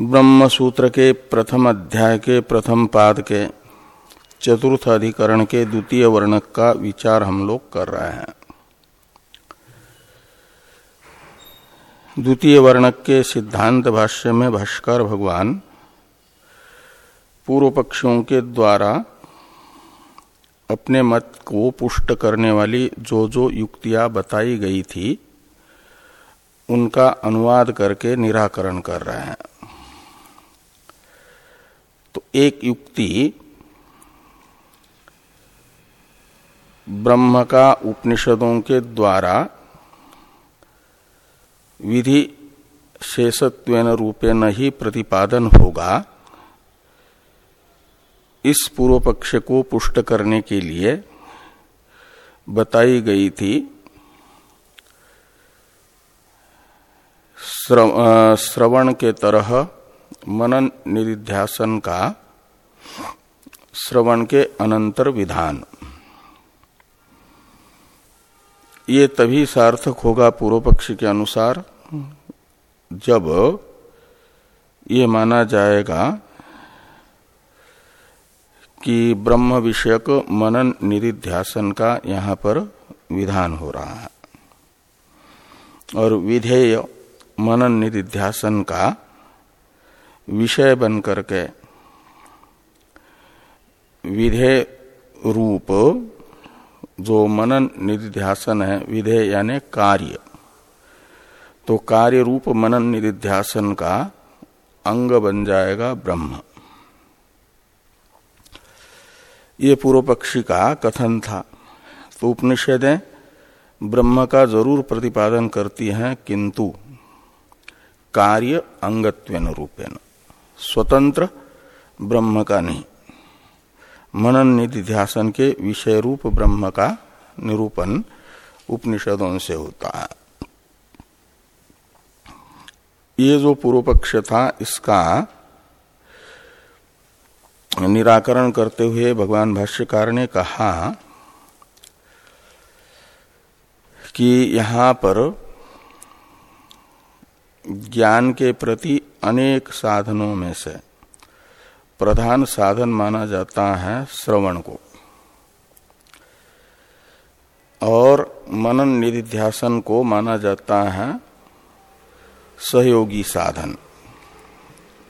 ब्रह्म सूत्र के प्रथम अध्याय के प्रथम पाद के चतुर्थ अधिकरण के द्वितीय वर्णक का विचार हम लोग कर रहे हैं। द्वितीय वर्णक के सिद्धांत भाष्य में भाष्कर भगवान पूर्व पक्षों के द्वारा अपने मत को पुष्ट करने वाली जो जो युक्तियाँ बताई गई थी, उनका अनुवाद करके निराकरण कर रहे हैं। एक युक्ति ब्रह्म का उपनिषदों के द्वारा विधि शेषत्व न ही प्रतिपादन होगा, इस पूर्व पक्ष को पुष्ट करने के लिए बताई गई थी श्रवण के तरह मनन निधिध्यासन का श्रवण के अनंतर विधान। ये तभी सार्थक होगा पूर्व पक्षी के अनुसार, जब ये माना जाएगा कि ब्रह्म विषयक मनन निधिध्यासन का यहाँ पर विधान हो रहा है। और विधेय मनन निधिध्यासन का विषय बन करके विधेय रूप, जो मनन निधिध्यासन है, विधेय यानी कार्य। तो कार्य रूप मनन निधिध्यासन का अंग बन जाएगा ब्रह्म। ये पूर्व पक्षी का कथन था। तो उपनिषदें ब्रह्म का ज़रूर प्रतिपादन करती हैं, किंतु कार्य अंगत्वेन रूपेण स्वतंत्र ब्रह्म का नहीं। मनन निधि के विषय रूप ब्रह्म का निरूपण उपनिषदों से होता है। ये जो पूर्व पक्ष था, इसका निराकरण करते हुए भगवान भाष्यकार ने कहा कि यहाँ पर ज्ञान के प्रति अनेक साधनों में से प्रधान साधन माना जाता है श्रवण को। और मनन निधिध्यासन को माना जाता है सहयोगी साधन।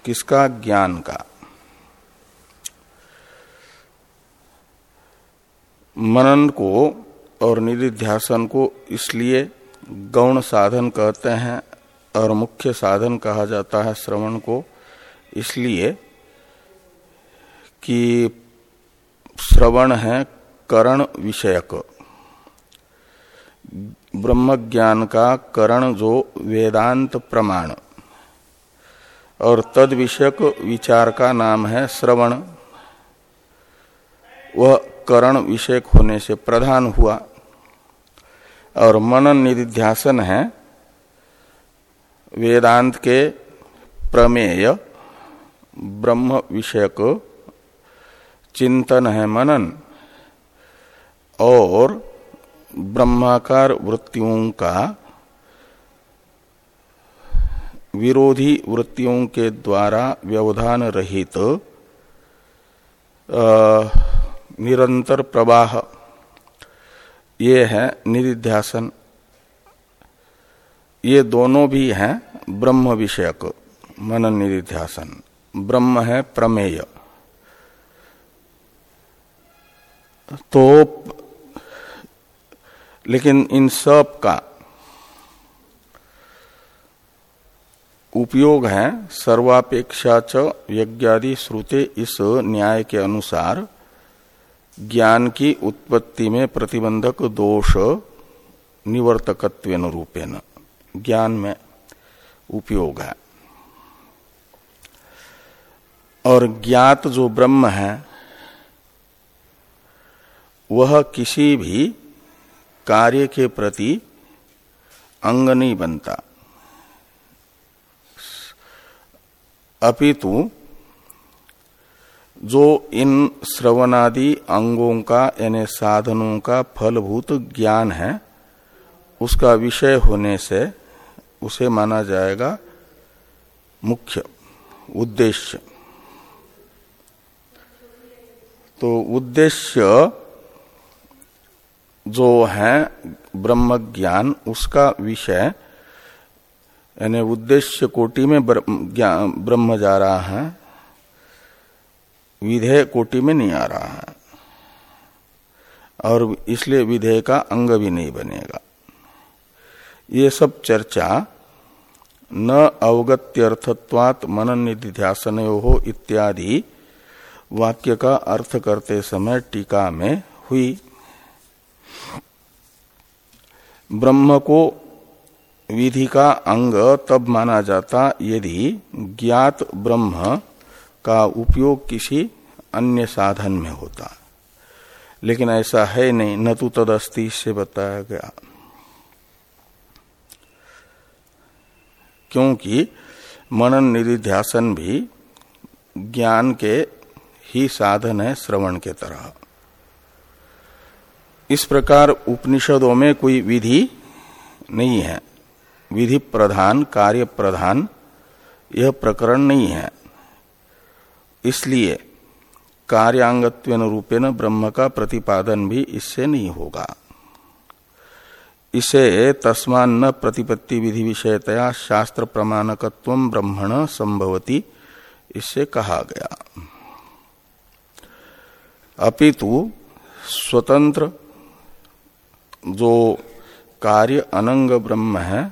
किसका? ज्ञान का। मनन को और निधिध्यासन को इसलिए गौण साधन कहते हैं और मुख्य साधन कहा जाता है श्रवण को, इसलिए कि श्रवण है करण विषयक। ब्रह्म ज्ञान का करण जो वेदांत प्रमाण। और तद विषयक विचार का नाम है श्रवण। वह करण विषयक होने से प्रधान हुआ। और मनन निधिध्यासन है वेदांत के प्रमेय ब्रह्म विषयक चिंतन है मनन और ब्रह्माकार वृत्तियों का विरोधी वृत्तियों के द्वारा व्यवधान रहित निरंतर प्रवाह। ये है निधिध्यासन। ये दोनों भी हैं ब्रह्म विषयक, मनन निधिध्यासन। ब्रह्म है प्रमेय। तो लेकिन इन सब का उपयोग है सर्वापेक्षा च यज्ञादि श्रुते इस न्याय के अनुसार ज्ञान की उत्पत्ति में प्रतिबंधक दोष निवर्तकत्व रूपेण। ज्ञान में उपयोग है। और ज्ञात जो ब्रह्म है वह किसी भी कार्य के प्रति अंग नहीं बनता। अपितु जो इन श्रवणादि अंगों का, यानी साधनों का फलभूत ज्ञान है, उसका विषय होने से उसे माना जाएगा मुख्य उद्देश्य। तो उद्देश्य जो है ब्रह्म ज्ञान उसका विषय, यानी उद्देश्य कोटि में ब्रह्म जा रहा है, विधेय कोटि में नहीं आ रहा है। और इसलिए विधेय का अंग भी नहीं बनेगा। ये सब चर्चा न अवगत्यर्थत्वात मनन निधिध्यासन हो इत्यादि वाक्य का अर्थ करते समय टीका में हुई। ब्रह्म को विधि का अंग तब माना जाता यदि ज्ञात ब्रह्म का उपयोग किसी अन्य साधन में होता। लेकिन ऐसा है नहीं, न तो तदस्थि से बताया गया। क्योंकि मनन निधिध्यासन भी ज्ञान के ही साधन है श्रवण के तरह। इस प्रकार उपनिषदों में कोई विधि नहीं है। विधि प्रधान, कार्य प्रधान, यह प्रकरण नहीं है। इसलिए कार्यांगत्व रूपेण ब्रह्म का प्रतिपादन भी इससे नहीं होगा। इसे तस्मान न प्रतिपत्ति विधि विषयतया शास्त्र प्रमाणकत्व ब्रह्मण संभवती, इससे कहा गया। अपितु स्वतंत्र जो कार्य अनंग ब्रह्म है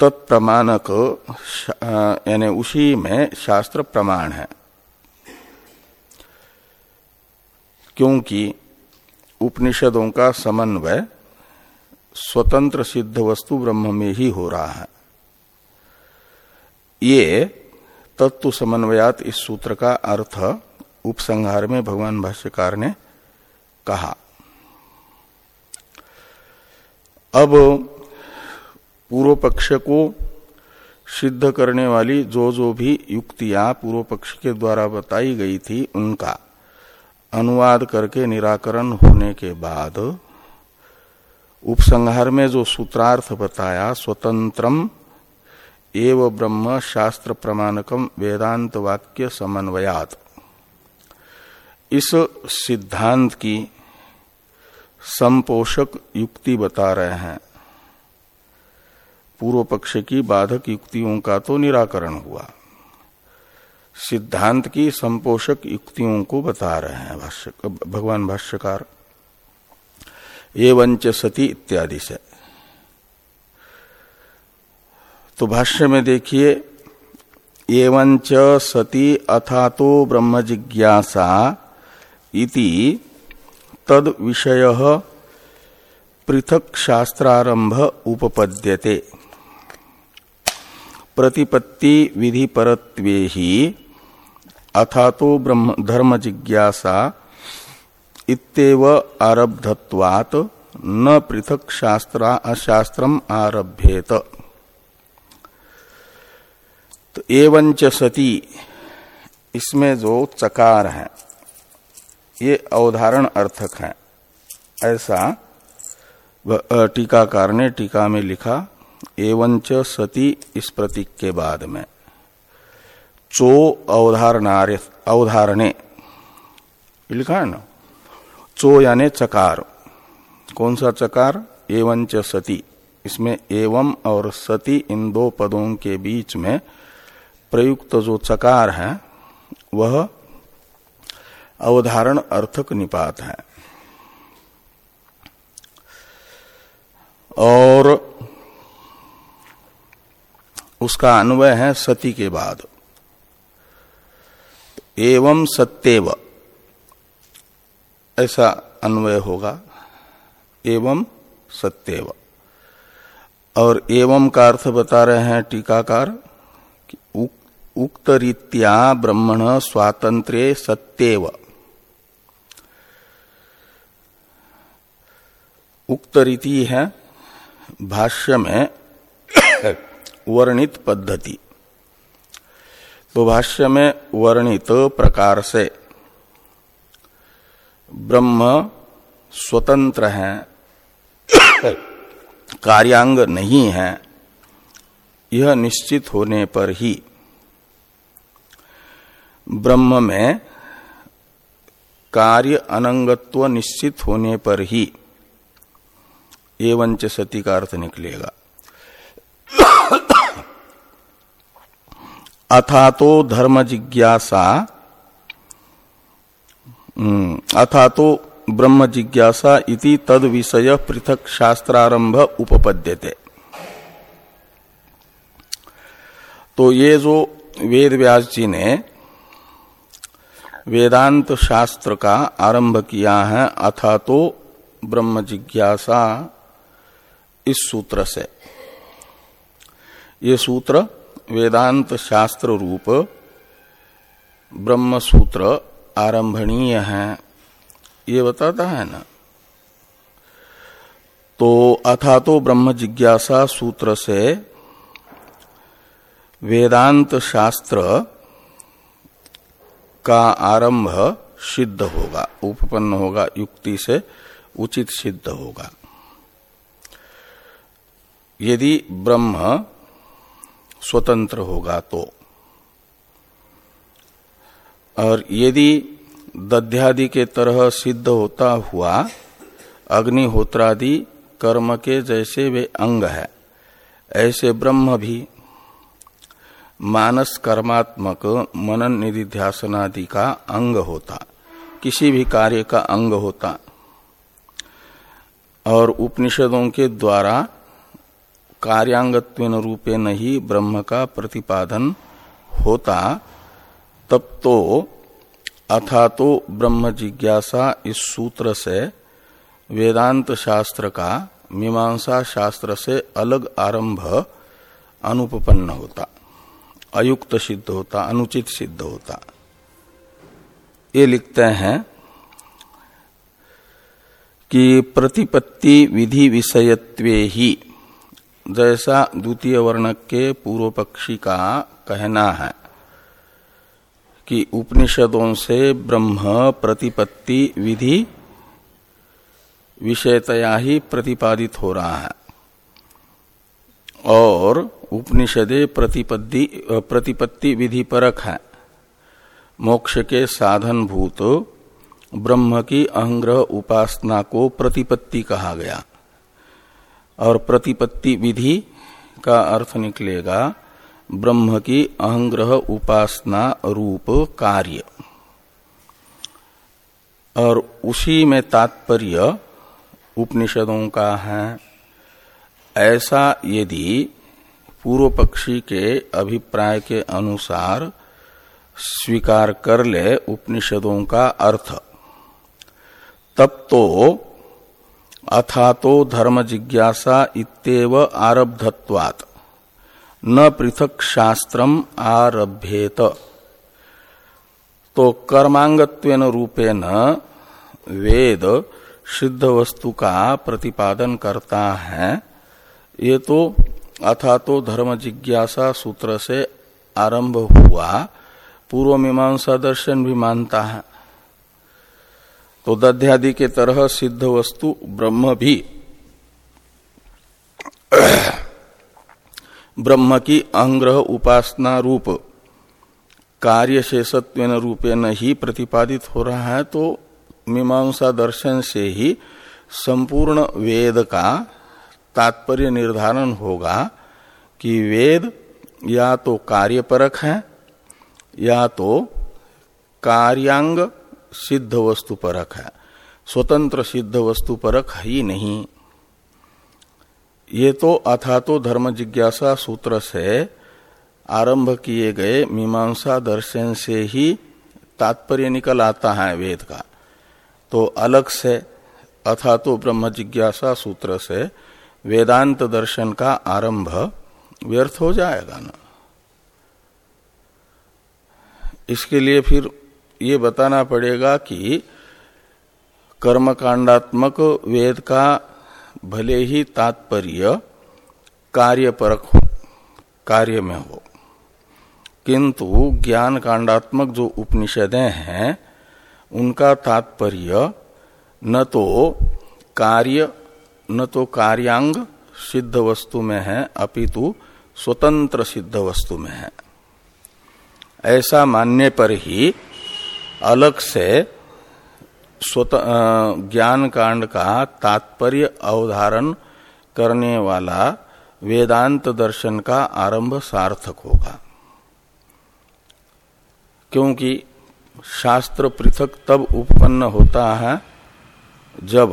तत्प्रमाणक यानी उसी में शास्त्र प्रमाण है। क्योंकि उपनिषदों का समन्वय स्वतंत्र सिद्ध वस्तु ब्रह्म में ही हो रहा है। ये तत्व समन्वयात इस सूत्र का अर्थ उपसंहार में भगवान भाष्यकार ने कहा। अब पूर्व पक्ष को सिद्ध करने वाली जो जो भी युक्तियाँ पूर्व पक्ष के द्वारा बताई गई थी, उनका अनुवाद करके निराकरण होने के बाद उपसंहार में जो सूत्रार्थ बताया, स्वतंत्रम एव ब्रह्म शास्त्र प्रमाणकम वेदांत वाक्य समन्वयात। इस सिद्धांत की संपोषक युक्ति बता रहे हैं। पूर्व पक्ष की बाधक युक्तियों का तो निराकरण हुआ। सिद्धांत की संपोषक युक्तियों को बता रहे हैं भाष्य भगवान भाष्यकार। एवं सती इत्यादि से। तो भाष्य में देखिए, एवं सती अथा तो ब्रह्म जिज्ञासा इति तद विषय पृथक शास्त्रारंभ उपपद्यते। प्रतिपत्ति विधि परत्वे ही अथा तो ब्रह्म धर्म जिज्ञासा इतव आरब्धत्वात् न पृथक शास्त्रा शास्त्रम आरभ्येत। तो एवं सती, इसमें जो चकार है। ये अवधारण अर्थक है। ऐसा टीकाकार ने टीका में लिखा एवं सती इस प्रतीक के बाद में। चो अवधारणार्य, अवधारणे। लिखा है ना? चो यानी चकार। कौन सा चकार? एवं सती। इसमें एवं और सती इन दो पदों के बीच में प्रयुक्त जो चकार है, वह अवधारण अर्थक निपात है। और उसका अन्वय है सती के बाद। एवं सत्यव। ऐसा अन्वय होगा। एवं सत्यव। और एवं का अर्थ बता रहे हैं टीकाकार उक्त रीत्या ब्रह्मण स्वातंत्र्य सत्यव। उक्त रीति है भाष्य में वर्णित पद्धति। तो भाष्य में वर्णित प्रकार से ब्रह्म स्वतंत्र है, कार्यांग नहीं है, यह निश्चित होने पर ही ब्रह्म में कार्य अनंगत्व निश्चित होने पर ही एवं सती का अर्थ निकलेगा। अथा तो धर्म जिज्ञासा हम्म, अथा तो ब्रह्म जिज्ञासा इति तद विषय पृथक शास्त्रारंभ उपपद्यते। तो ये जो वेद व्यास जी ने वेदांत शास्त्र का आरंभ किया है अथा तो ब्रह्म जिज्ञासा इस सूत्र से। ये सूत्र वेदांत शास्त्र रूप ब्रह्म सूत्र आरंभणीय है। ये बताता है ना। तो अथा तो ब्रह्म जिज्ञासा सूत्र से वेदांत शास्त्र का आरंभ सिद्ध होगा, उपपन्न होगा, युक्ति से उचित सिद्ध होगा। यदि ब्रह्म स्वतंत्र होगा तो। और यदि दध्यादि के तरह सिद्ध होता हुआ अग्निहोत्रादि कर्म के जैसे वे अंग है, ऐसे ब्रह्म भी मानस कर्मात्मक मनन निधि निधिध्यासनादि का अंग होता, किसी भी कार्य का अंग होता। और उपनिषदों के द्वारा कार्यांगत्व रूपे नहीं ब्रह्म का प्रतिपादन होता, तब तो अथा तो ब्रह्म जिज्ञासा इस सूत्र से, वेदांत शास्त्र का मीमांसा शास्त्र से अलग आरंभ अनुपन्न होता, अयुक्त सिद्ध होता, अनुचित सिद्ध होता। ये लिखते हैं कि प्रतिपत्ति विधि विषयत्वे ही जैसा द्वितीय वर्ण के पूर्व पक्षी का कहना है कि उपनिषदों से ब्रह्म प्रतिपत्ति विधि विषयतया ही प्रतिपादित हो रहा है। और उपनिषदे प्रतिपत्ति प्रतिपत्ति विधि परक है। मोक्ष के साधन भूत ब्रह्म की अहंग्रह उपासना को प्रतिपत्ति कहा गया। और प्रतिपत्ति विधि का अर्थ निकलेगा, ब्रह्म की अहंग्रह उपासना रूप कार्य। और उसी में तात्पर्य उपनिषदों का है, ऐसा यदि पूर्व पक्षी के अभिप्राय के अनुसार स्वीकार कर ले उपनिषदों का अर्थ, तब तो अथा तो धर्म जिज्ञासा इतव आरब्धत्वात्। न पृथक शास्त्रम आरभ्येत। तो कर्मांगत्वेन रूपेण वेद सिद्ध वस्तु का प्रतिपादन करता है। ये तो अथा तो धर्म जिज्ञासा सूत्र से आरंभ हुआ। पूर्व मीमांसा दर्शन भी मानता है। तो दध्यादि के तरह सिद्ध वस्तु ब्रह्म भी। ब्रह्म की अंग्रह उपासना रूप कार्य शेषत्व रूपेण ही प्रतिपादित हो रहा है तो मीमांसा दर्शन से ही संपूर्ण वेद का तात्पर्य निर्धारण होगा कि वेद या तो कार्यपरक है, या तो कार्यांग सिद्ध वस्तु परक है। स्वतंत्र सिद्ध वस्तु परक ही नहीं। ये तो अथा तो धर्म जिज्ञासा सूत्र से आरंभ किए गए मीमांसा दर्शन से ही तात्पर्य निकल आता है वेद का। तो अलग से अथा तो ब्रह्म जिज्ञासा सूत्र से वेदांत दर्शन का आरंभ व्यर्थ हो जाएगा ना। इसके लिए फिर ये बताना पड़ेगा कि कर्मकांडात्मक वेद का भले ही तात्पर्य कार्यपरक हो, कार्य में हो, किंतु ज्ञान कांडात्मक जो उपनिषदें हैं, उनका तात्पर्य न तो कार्य, न तो कार्यांग सिद्ध वस्तु में है, अपितु स्वतंत्र सिद्ध वस्तु में है। ऐसा मानने पर ही अलग से ज्ञान कांड का तात्पर्य अवधारण करने वाला वेदांत दर्शन का आरंभ सार्थक होगा। क्योंकि शास्त्र पृथक तब उत्पन्न होता है जब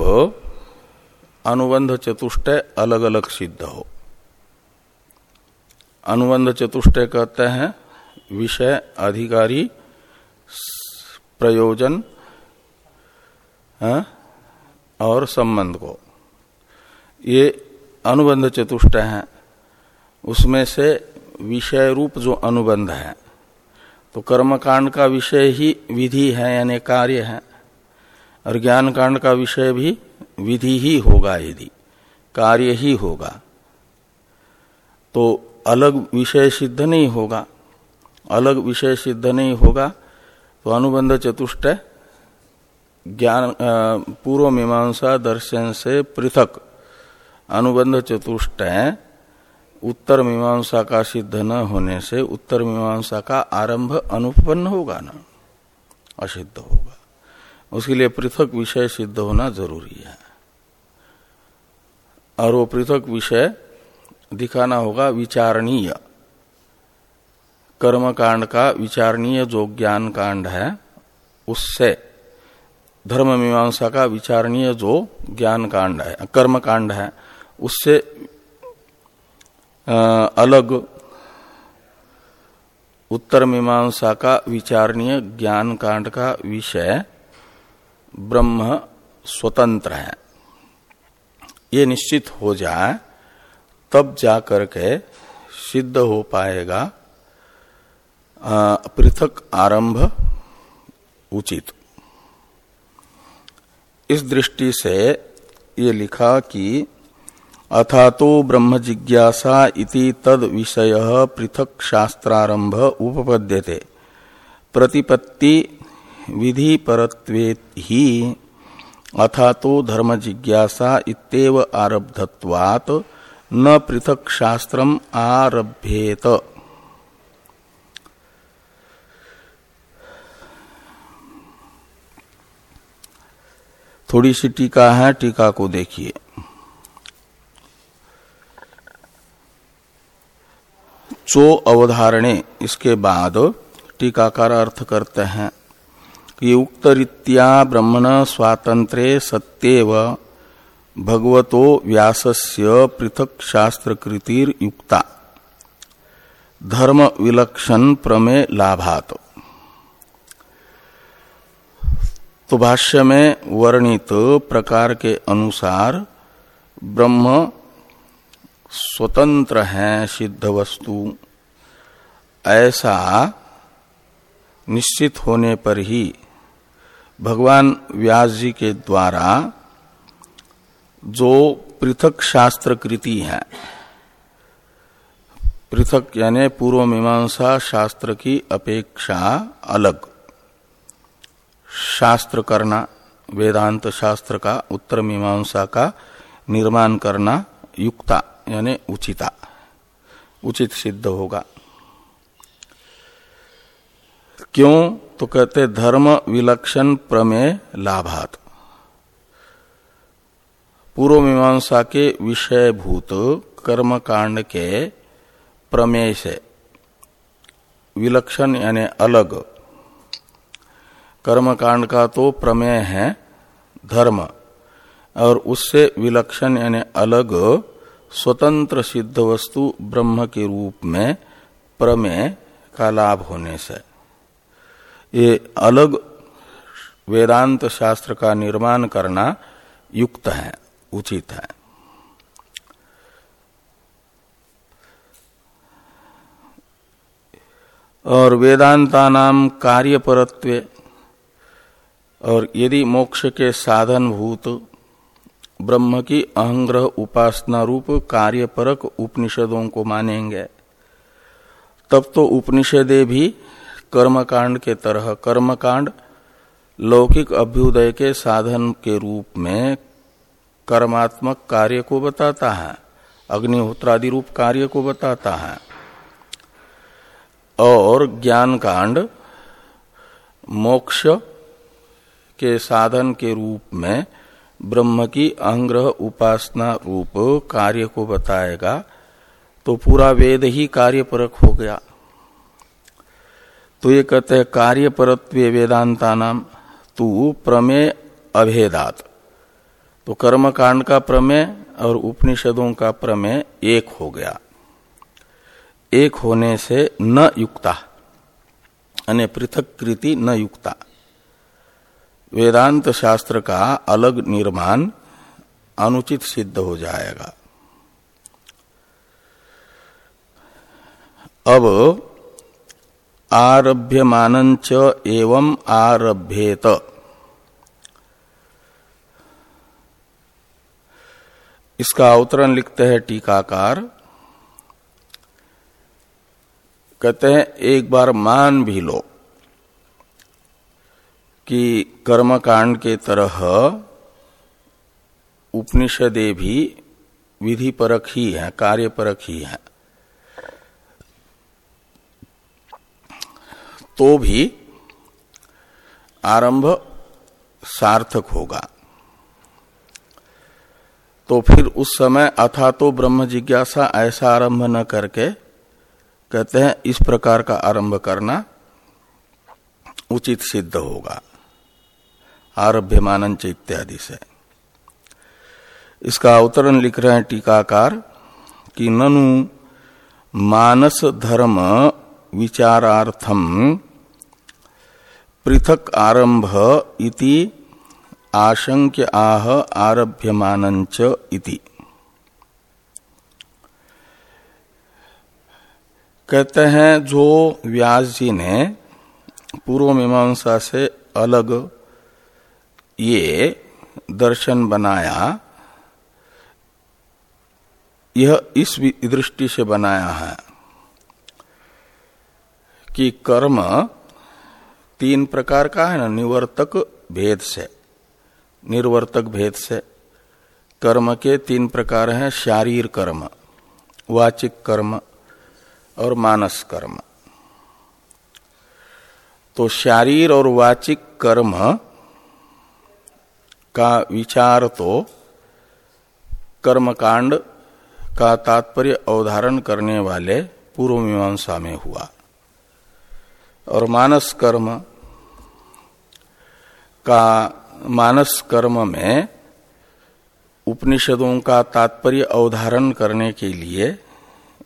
अनुबंध चतुष्टय अलग अलग सिद्ध हो। अनुबंध चतुष्टय कहते हैं, विषय अधिकारी प्रयोजन हाँ, और संबंध को। ये अनुबंध चतुष्ट है। उसमें से विषय रूप जो अनुबंध है तो कर्मकांड का विषय ही विधि है यानी कार्य है और ज्ञान कांड का विषय भी विधि ही होगा यदि कार्य ही होगा। तो अलग विषय सिद्ध नहीं होगा अलग विषय सिद्ध नहीं होगा तो अनुबंध चतुष्ट ज्ञान पूर्व मीमांसा दर्शन से पृथक। अनुबंध चतुष्ट उत्तर मीमांसा का सिद्ध न होने से उत्तर मीमांसा का आरंभ अनुपन्न होगा ना, असिद्ध होगा। उसके लिए पृथक विषय सिद्ध होना ज़रूरी है। और वो पृथक विषय दिखाना होगा विचारणीय। कर्म कांड का विचारणीय जो ज्ञान कांड है, उससे धर्म मीमांसा का विचारणीय जो ज्ञान कांड है कर्म कांड है, उससे अलग उत्तर मीमांसा का विचारणीय ज्ञान कांड का विषय ब्रह्म स्वतंत्र है। ये निश्चित हो जाए, तब जाकर के सिद्ध हो पाएगा पृथक आरंभ उचित। इस दृष्टि से ये लिखा कि अथा तो ब्रह्म जिज्ञासा इति तद विषय पृथक शास्त्रारंभ उपपद्यते। प्रतिपत्ति विधि परत्वे ही अथा तो धर्म जिज्ञासा इतव आरब्धत्वात् न पृथक शास्त्रम आरभ्येत। थोड़ी सी टीका है, टीका को देखिए। चो अवधारणे, इसके बाद टीकाकार अर्थ करते हैं। कि उक्त रीत्या ब्रह्मण स्वातंत्रे सत्यव भगवतो व्यासस्य पृथक शास्त्रकृतिर युक्ता धर्म विलक्षण प्रमे लाभात। तो भाष्य में वर्णित प्रकार के अनुसार ब्रह्म स्वतंत्र है, सिद्ध वस्तु। ऐसा निश्चित होने पर ही भगवान व्यास जी के द्वारा जो पृथक शास्त्र कृति है, पृथक यानी पूर्व मीमांसा शास्त्र की अपेक्षा अलग। शास्त्र करना, वेदांत शास्त्र का, उत्तर मीमांसा का निर्माण करना युक्ता, यानी उचिता। उचित सिद्ध होगा। क्यों? तो कहते, धर्म विलक्षण प्रमेय लाभात। पूर्व मीमांसा के विषयभूत कर्म कांड के प्रमेय से विलक्षण यानी अलग कर्म कांड का तो प्रमेय है धर्म, और उससे विलक्षण यानी अलग स्वतंत्र सिद्ध वस्तु ब्रह्म के रूप में प्रमेय का लाभ होने से। ये अलग वेदांत शास्त्र का निर्माण करना युक्त है, उचित है। और वेदांता नाम कार्य परत्व और यदि मोक्ष के साधन भूत ब्रह्म की अहंग्रह उपासना रूप कार्यपरक उपनिषदों को मानेंगे, तब तो उपनिषदे भी कर्मकांड के तरह, कर्मकांड लौकिक अभ्युदय के साधन के रूप में कर्मात्मक कार्य को बताता है, अग्निहोत्रादि रूप कार्य को बताता है। और ज्ञान कांड मोक्ष के साधन के रूप में ब्रह्म की अंग्रह उपासना रूप कार्य को बताएगा तो पूरा वेद ही कार्य परक हो गया। तो ये कहते हैं कार्य परत्व वेदांता नाम तू प्रमेय अभेदात। तो कर्म कांड का प्रमेय और उपनिषदों का प्रमेय एक हो गया। एक होने से न युक्ता अन्य पृथक कृति न युक्ता। वेदांत शास्त्र का अलग निर्माण अनुचित सिद्ध हो जाएगा। अब आरभ्यमान एवं आरभ्येत। इसका अवतरण लिखते हैं टीकाकार। कहते हैं, एक बार मान भी लो। कि कर्मकांड के तरह उपनिषदे भी विधि परक ही है कार्य परक ही है। तो भी आरंभ सार्थक होगा। तो फिर उस समय अथा तो ब्रह्म जिज्ञासा ऐसा आरंभ न करके कहते हैं, इस प्रकार का आरंभ करना उचित सिद्ध होगा। आरभ्यमान इत्यादि से। इसका अवतरण लिख रहे हैं टीकाकार कि ननु मानस धर्म विचारार्थम पृथक आरंभ इति आशंक्य आह आरभ्यमान इति। कहते हैं, जो व्यास जी ने पूर्व मीमांसा से अलग ये दर्शन बनाया, यह इस दृष्टि से बनाया है कि कर्म तीन प्रकार का है ना, निवर्तक भेद से, निर्वर्तक भेद से। कर्म के तीन प्रकार हैं, शारीर कर्म, वाचिक कर्म और मानस कर्म। तो शारीर और वाचिक कर्म का विचार तो कर्मकांड का तात्पर्य अवधारण करने वाले पूर्व मीमांसा में हुआ। और मानस कर्म का, मानस कर्म में उपनिषदों का तात्पर्य अवधारण करने के लिए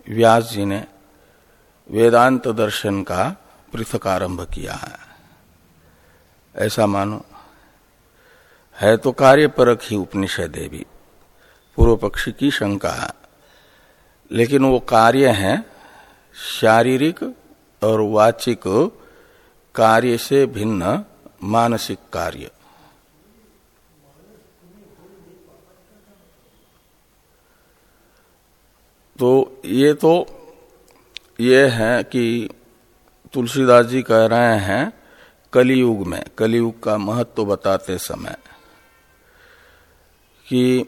व्यास जी ने वेदांत दर्शन का पृथक आरंभ किया है। ऐसा मानो है तो कार्य परक ही उपनिषद है भी। पूर्व पक्षी की शंका। लेकिन वो कार्य है, शारीरिक और वाचिक कार्य से भिन्न मानसिक कार्य। तो ये तो ये है कि तुलसीदास जी कह रहे हैं, कलयुग में, कलयुग का महत्व तो बताते समय। कि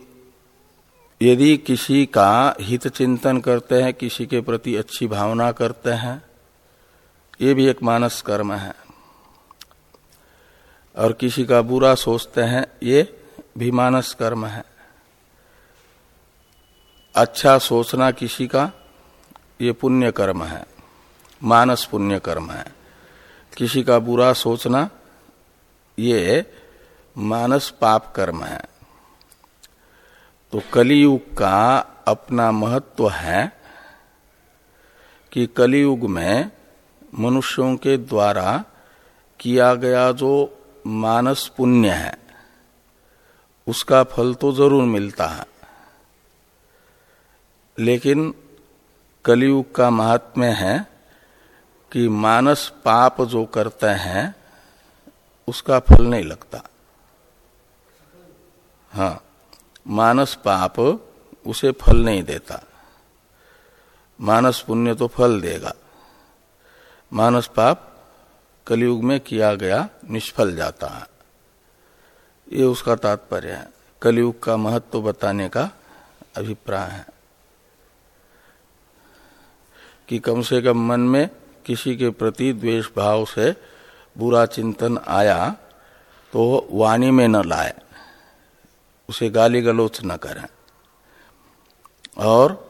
यदि किसी का हित चिंतन करते हैं, किसी के प्रति अच्छी भावना करते हैं, ये भी एक मानस कर्म है। और किसी का बुरा सोचते हैं, ये भी मानस कर्म है। अच्छा सोचना किसी का, ये पुण्य कर्म है। मानस पुण्य कर्म है। किसी का बुरा सोचना, ये मानस पाप कर्म है। तो कलयुग का अपना महत्व है कि कलयुग में मनुष्यों के द्वारा किया गया जो मानस पुण्य है, उसका फल तो ज़रूर मिलता है। लेकिन कलयुग का महात्म्य है कि मानस पाप जो करते हैं, उसका फल नहीं लगता। हाँ। मानस पाप उसे फल नहीं देता। मानस पुण्य तो फल देगा। मानस पाप कलयुग में किया गया निष्फल जाता है। ये उसका तात्पर्य है। कलयुग का महत्व बताने का अभिप्राय है। कि कम से कम मन में किसी के प्रति द्वेष भाव से बुरा चिंतन आया तो वाणी में न लाए। उसे गाली गलोच न करें। और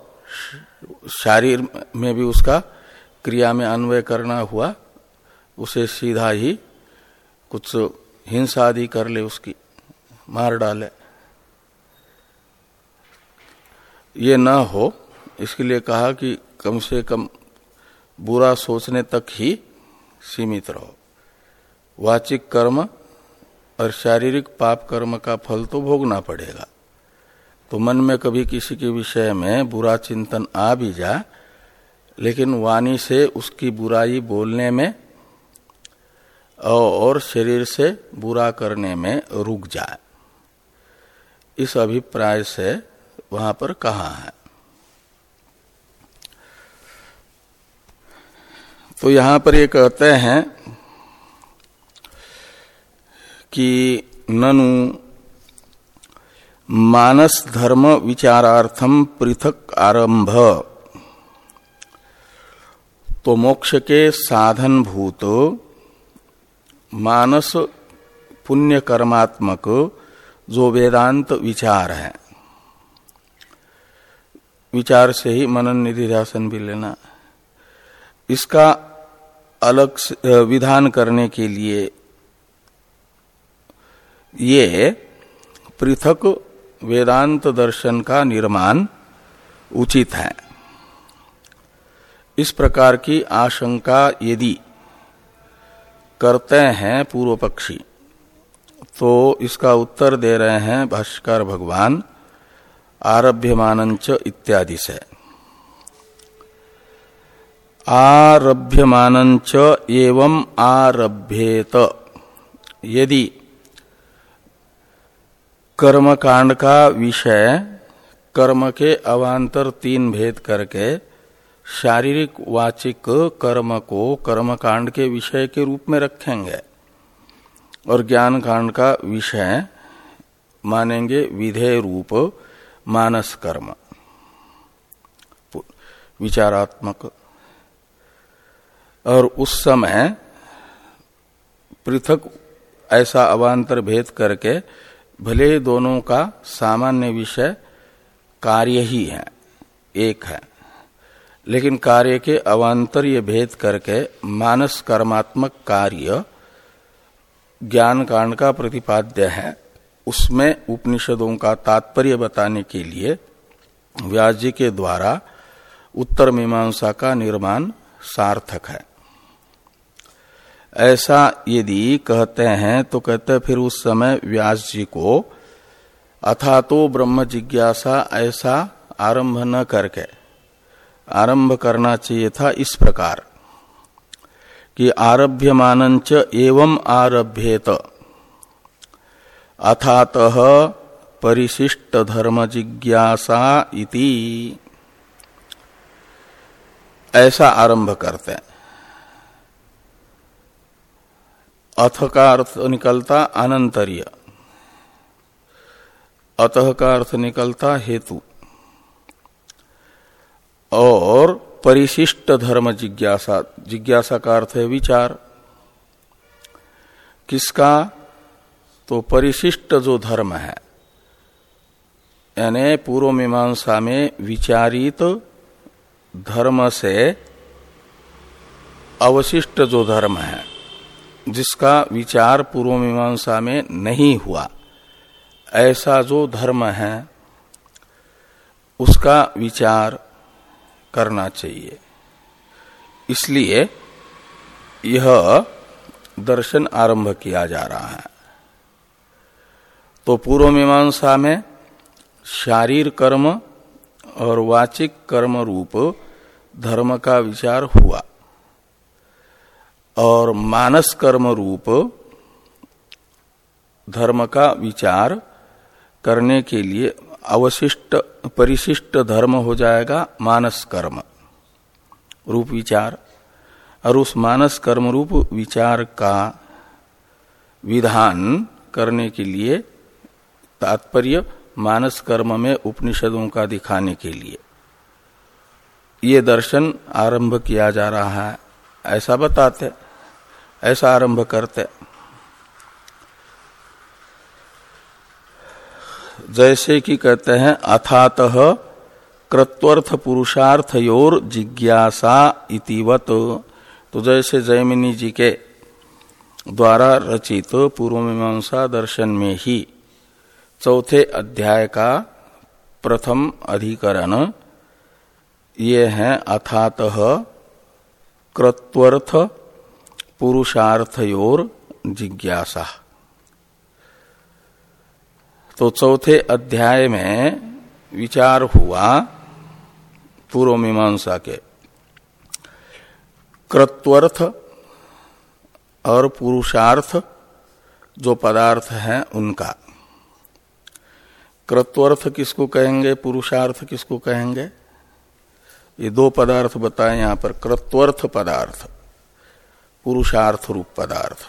शारीर में भी उसका क्रिया में अन्वय करना हुआ, उसे सीधा ही कुछ हिंसा आदि कर ले, उसकी मार डाले। ये न हो, इसके लिए कहा कि कम से कम बुरा सोचने तक ही सीमित रहो। वाचिक कर्म और शारीरिक पाप कर्म का फल तो भोगना पड़ेगा। तो मन में कभी किसी के विषय में बुरा चिंतन आ भी जा, लेकिन वाणी से उसकी बुराई बोलने में और शरीर से बुरा करने में रुक जाए इस अभिप्राय से वहाँ पर कहा है। तो यहाँ पर ये कहते हैं कि ननु मानस धर्म विचारार्थम पृथक आरंभ। तो मोक्ष के साधन भूत, मानस पुण्य कर्मात्मक जो वेदांत विचार है। विचार से ही मनन निधि ध्यान भी लेना। इसका अलग विधान करने के लिए ये पृथक वेदांत दर्शन का निर्माण उचित है। इस प्रकार की आशंका यदि करते हैं पूर्व पक्षी तो इसका उत्तर दे रहे हैं भाष्कर भगवान आरभ्यमानंच इत्यादि से। आरभ्यमानंच एवं आरभ्येत। यदि कर्म कांड का विषय, कर्म के अवान्तर तीन भेद करके शारीरिक, वाचिक कर्म को कर्म कांड के विषय के रूप में रखेंगे। और ज्ञान कांड का विषय मानेंगे विधेय रूप, मानस कर्म। विचारात्मक। और उस समय पृथक ऐसा अवान्तर भेद करके भले दोनों का सामान्य विषय कार्य ही है, एक है, लेकिन कार्य के अवान्तर ये भेद करके मानस कर्मात्मक कार्य ज्ञान कांड का प्रतिपाद्य है, उसमें उपनिषदों का तात्पर्य बताने के लिए व्यास जी के द्वारा उत्तर मीमांसा का निर्माण सार्थक है। ऐसा यदि कहते हैं तो कहते हैं, फिर उस समय व्यास जी को अथा तो ब्रह्म जिज्ञासा ऐसा आरंभ न करके, आरंभ करना चाहिए था इस प्रकार कि आरभ्यमान एवं आरभ्येत। अथात परिशिष्ट धर्म जिज्ञासा इति। ऐसा आरंभ करते हैं। अथ का अर्थ निकलता अनंतरीय। अतः का अर्थ निकलता हेतु। और परिशिष्ट धर्म जिज्ञासा जिज्ञासा का अर्थ है विचार। किसका? तो परिशिष्ट जो धर्म है, यानी पूर्व मीमांसा में विचारित धर्म से अवशिष्ट जो धर्म है जिसका विचार पूर्व मीमांसा में नहीं हुआ। ऐसा जो धर्म है, उसका विचार करना चाहिए। इसलिए यह दर्शन आरंभ किया जा रहा है। तो पूर्व मीमांसा में शारीर कर्म और वाचिक कर्म रूप धर्म का विचार हुआ। और मानस कर्म रूप धर्म का विचार करने के लिए अवशिष्ट, परिशिष्ट धर्म हो जाएगा मानस कर्म रूप विचार। और उस मानस कर्म रूप विचार का विधान करने के लिए तात्पर्य मानस कर्म में उपनिषदों का दिखाने के लिए। ये दर्शन आरंभ किया जा रहा है, ऐसा बताते ऐसा आरंभ करते जैसे कि कहते हैं, अथात कृत्वर्थ पुरुषार्थयोर जिज्ञासा इतिवत। तो जैसे जयमिनी जी के द्वारा रचित पूर्व मीमांसा दर्शन में ही चौथे अध्याय का प्रथम अधिकरण ये है, अथात कृत्वर्थ पुरुषार्थयोर जिज्ञासा। तो चौथे अध्याय में विचार हुआ पूर्व मीमांसा के। कृत्वर्थ और पुरुषार्थ जो पदार्थ हैं उनका। कृत्वर्थ किसको कहेंगे, पुरुषार्थ किसको कहेंगे? ये दो पदार्थ बताए यहाँ पर, कृत्वर्थ पदार्थ। पुरुषार्थ रूप पदार्थ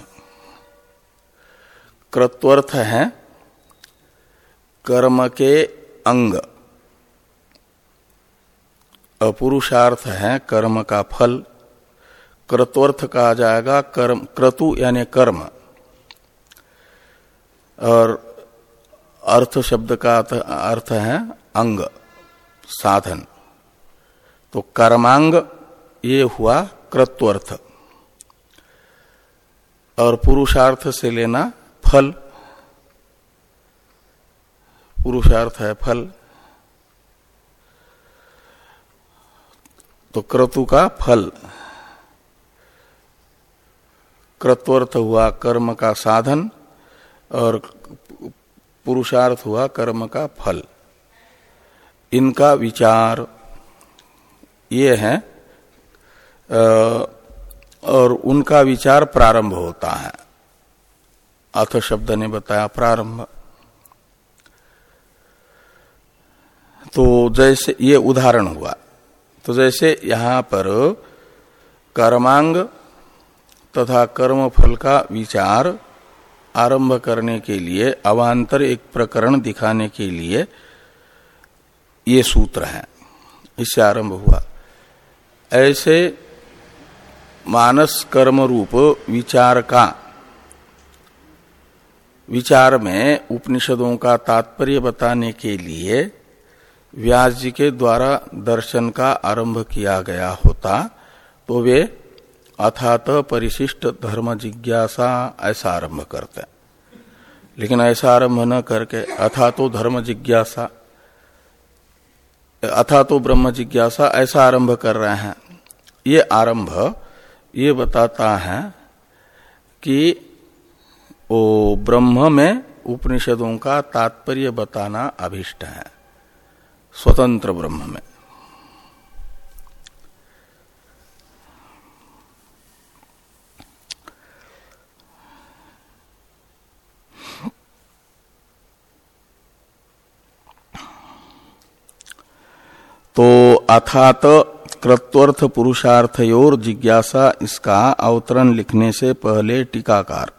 कृत्वर्थ है कर्म के अंग। अपुरुषार्थ है कर्म का फल। कृतवर्थ कहा जाएगा कर्म, क्रतु यानी कर्म। और अर्थ शब्द का अर्थ है अंग, साधन। तो कर्मांग, ये हुआ कृत्वर्थ। और पुरुषार्थ से लेना फल। पुरुषार्थ है फल। तो क्रतु का फल। कृत्वर्थ हुआ कर्म का साधन और पुरुषार्थ हुआ कर्म का फल। इनका विचार ये है और उनका विचार प्रारंभ होता है। अथ शब्द ने बताया प्रारंभ। तो जैसे ये उदाहरण हुआ तो जैसे यहाँ पर कर्मांग तथा कर्म फल का विचार आरंभ करने के लिए, अवान्तर एक प्रकरण दिखाने के लिए ये सूत्र है। इससे आरंभ हुआ। ऐसे मानस कर्म रूप विचार का विचार में उपनिषदों का तात्पर्य बताने के लिए व्यास जी के द्वारा दर्शन का आरंभ किया गया होता तो वे अथात परिशिष्ट धर्म जिज्ञासा ऐसा आरंभ करते। लेकिन ऐसा आरंभ न करके अथा तो धर्म जिज्ञासा अथा तो ब्रह्म जिज्ञासा ऐसा आरंभ कर रहे हैं। ये आरंभ ये बताता है कि वो ब्रह्म में उपनिषदों का तात्पर्य बताना अभिष्ट है, स्वतंत्र ब्रह्म में। तो अथात कृत्वर्थ पुरुषार्थयोर जिज्ञासा इसका अवतरण लिखने से पहले टीकाकार।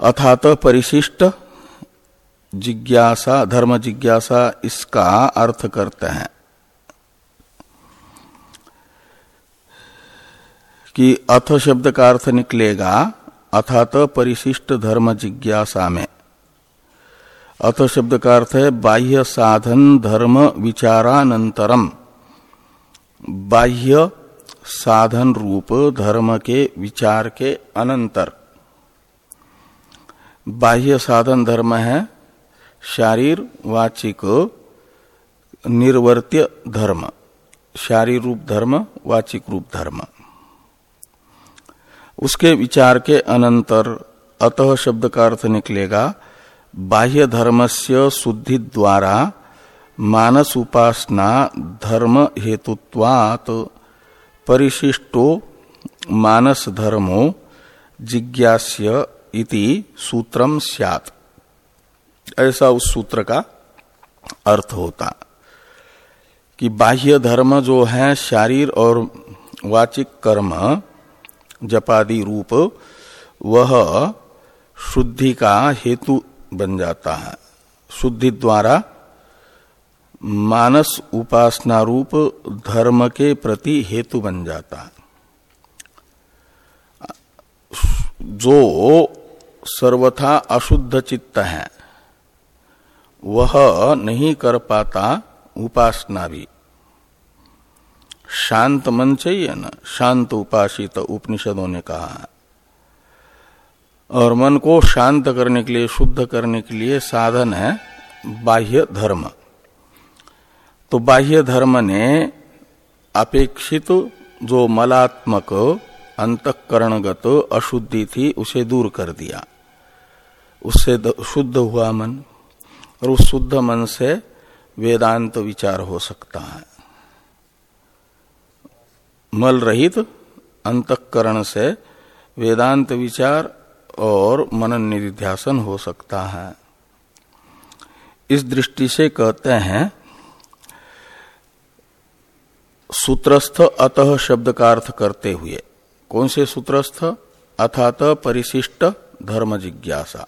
अथात परिशिष्ट जिज्ञासा धर्म जिज्ञासा इसका अर्थ करते हैं कि अथ शब्द का अर्थ निकलेगा अथात परिशिष्ट धर्म जिज्ञासा में। अथ शब्द का अर्थ है, बाह्य साधन धर्म विचारानंतरम। बाह्य साधन रूप धर्म के विचार के अनंतर। बाह्य साधन धर्म है, शारीर, वाचिक, निर्वर्त्य धर्म। शारीर रूप धर्म, वाचिक रूप धर्म। उसके विचार के अनंतर अतः शब्द का अर्थ निकलेगा बाह्य धर्म से शुद्धि द्वारा मानस उपासना धर्म हेतुत्वात परिशिष्टो मानस धर्मो जिज्ञास्य इति सूत्रम स्यात्। ऐसा उस सूत्र का अर्थ होता। कि बाह्य धर्म जो है, शारीर और वाचिक कर्म, जपादि रूप, वह शुद्धि का हेतु बन जाता है। शुद्धि द्वारा मानस उपासना रूप धर्म के प्रति हेतु बन जाता है। जो सर्वथा अशुद्ध चित्त है, वह नहीं कर पाता उपासना भी। शांत मन चाहिए ना? शांत उपासित उपनिषदों ने कहा है। और मन को शांत करने के लिए, शुद्ध करने के लिए साधन है बाह्य धर्म। तो बाह्य धर्म ने अपेक्षित जो मलात्मक, अंतकरणगत अशुद्धि थी, उसे दूर कर दिया। उससे शुद्ध हुआ मन, और उस शुद्ध मन से वेदांत विचार हो सकता है। मल रहित अंतकरण से वेदांत विचार और मनन निधिध्यासन हो सकता है। इस दृष्टि से कहते हैं, सूत्रस्थ अतः शब्द का अर्थ करते हुए। कौन से सूत्रस्थ? अर्थात परिशिष्ट धर्म जिज्ञासा।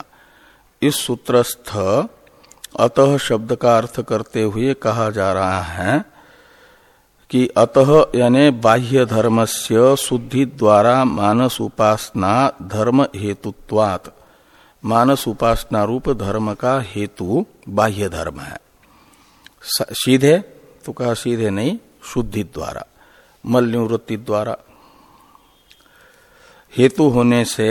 इस सूत्रस्थ अतः शब्द का अर्थ करते हुए कहा जा रहा है कि अतः यानी बाह्य धर्म से शुद्धि द्वारा मानस उपासना धर्म हेतुत्वात। मानस उपासना रूप धर्म का हेतु बाह्य धर्म है सीधे? तो कहा सीधे नहीं शुद्धि द्वारा मल निवृत्ति द्वारा हेतु होने से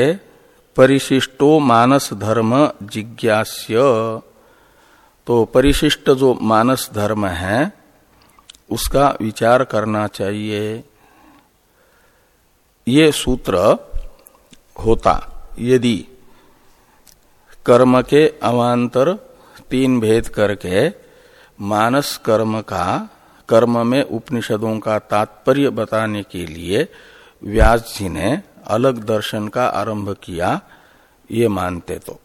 परिशिष्टो मानस धर्म जिज्ञास्य। तो परिशिष्ट जो मानस धर्म है उसका विचार करना चाहिए। ये सूत्र होता, यदि कर्म के अवान्तर तीन भेद करके मानस कर्म का, कर्म में उपनिषदों का तात्पर्य बताने के लिए व्यास जी ने अलग दर्शन का आरंभ किया, ये मानते तो।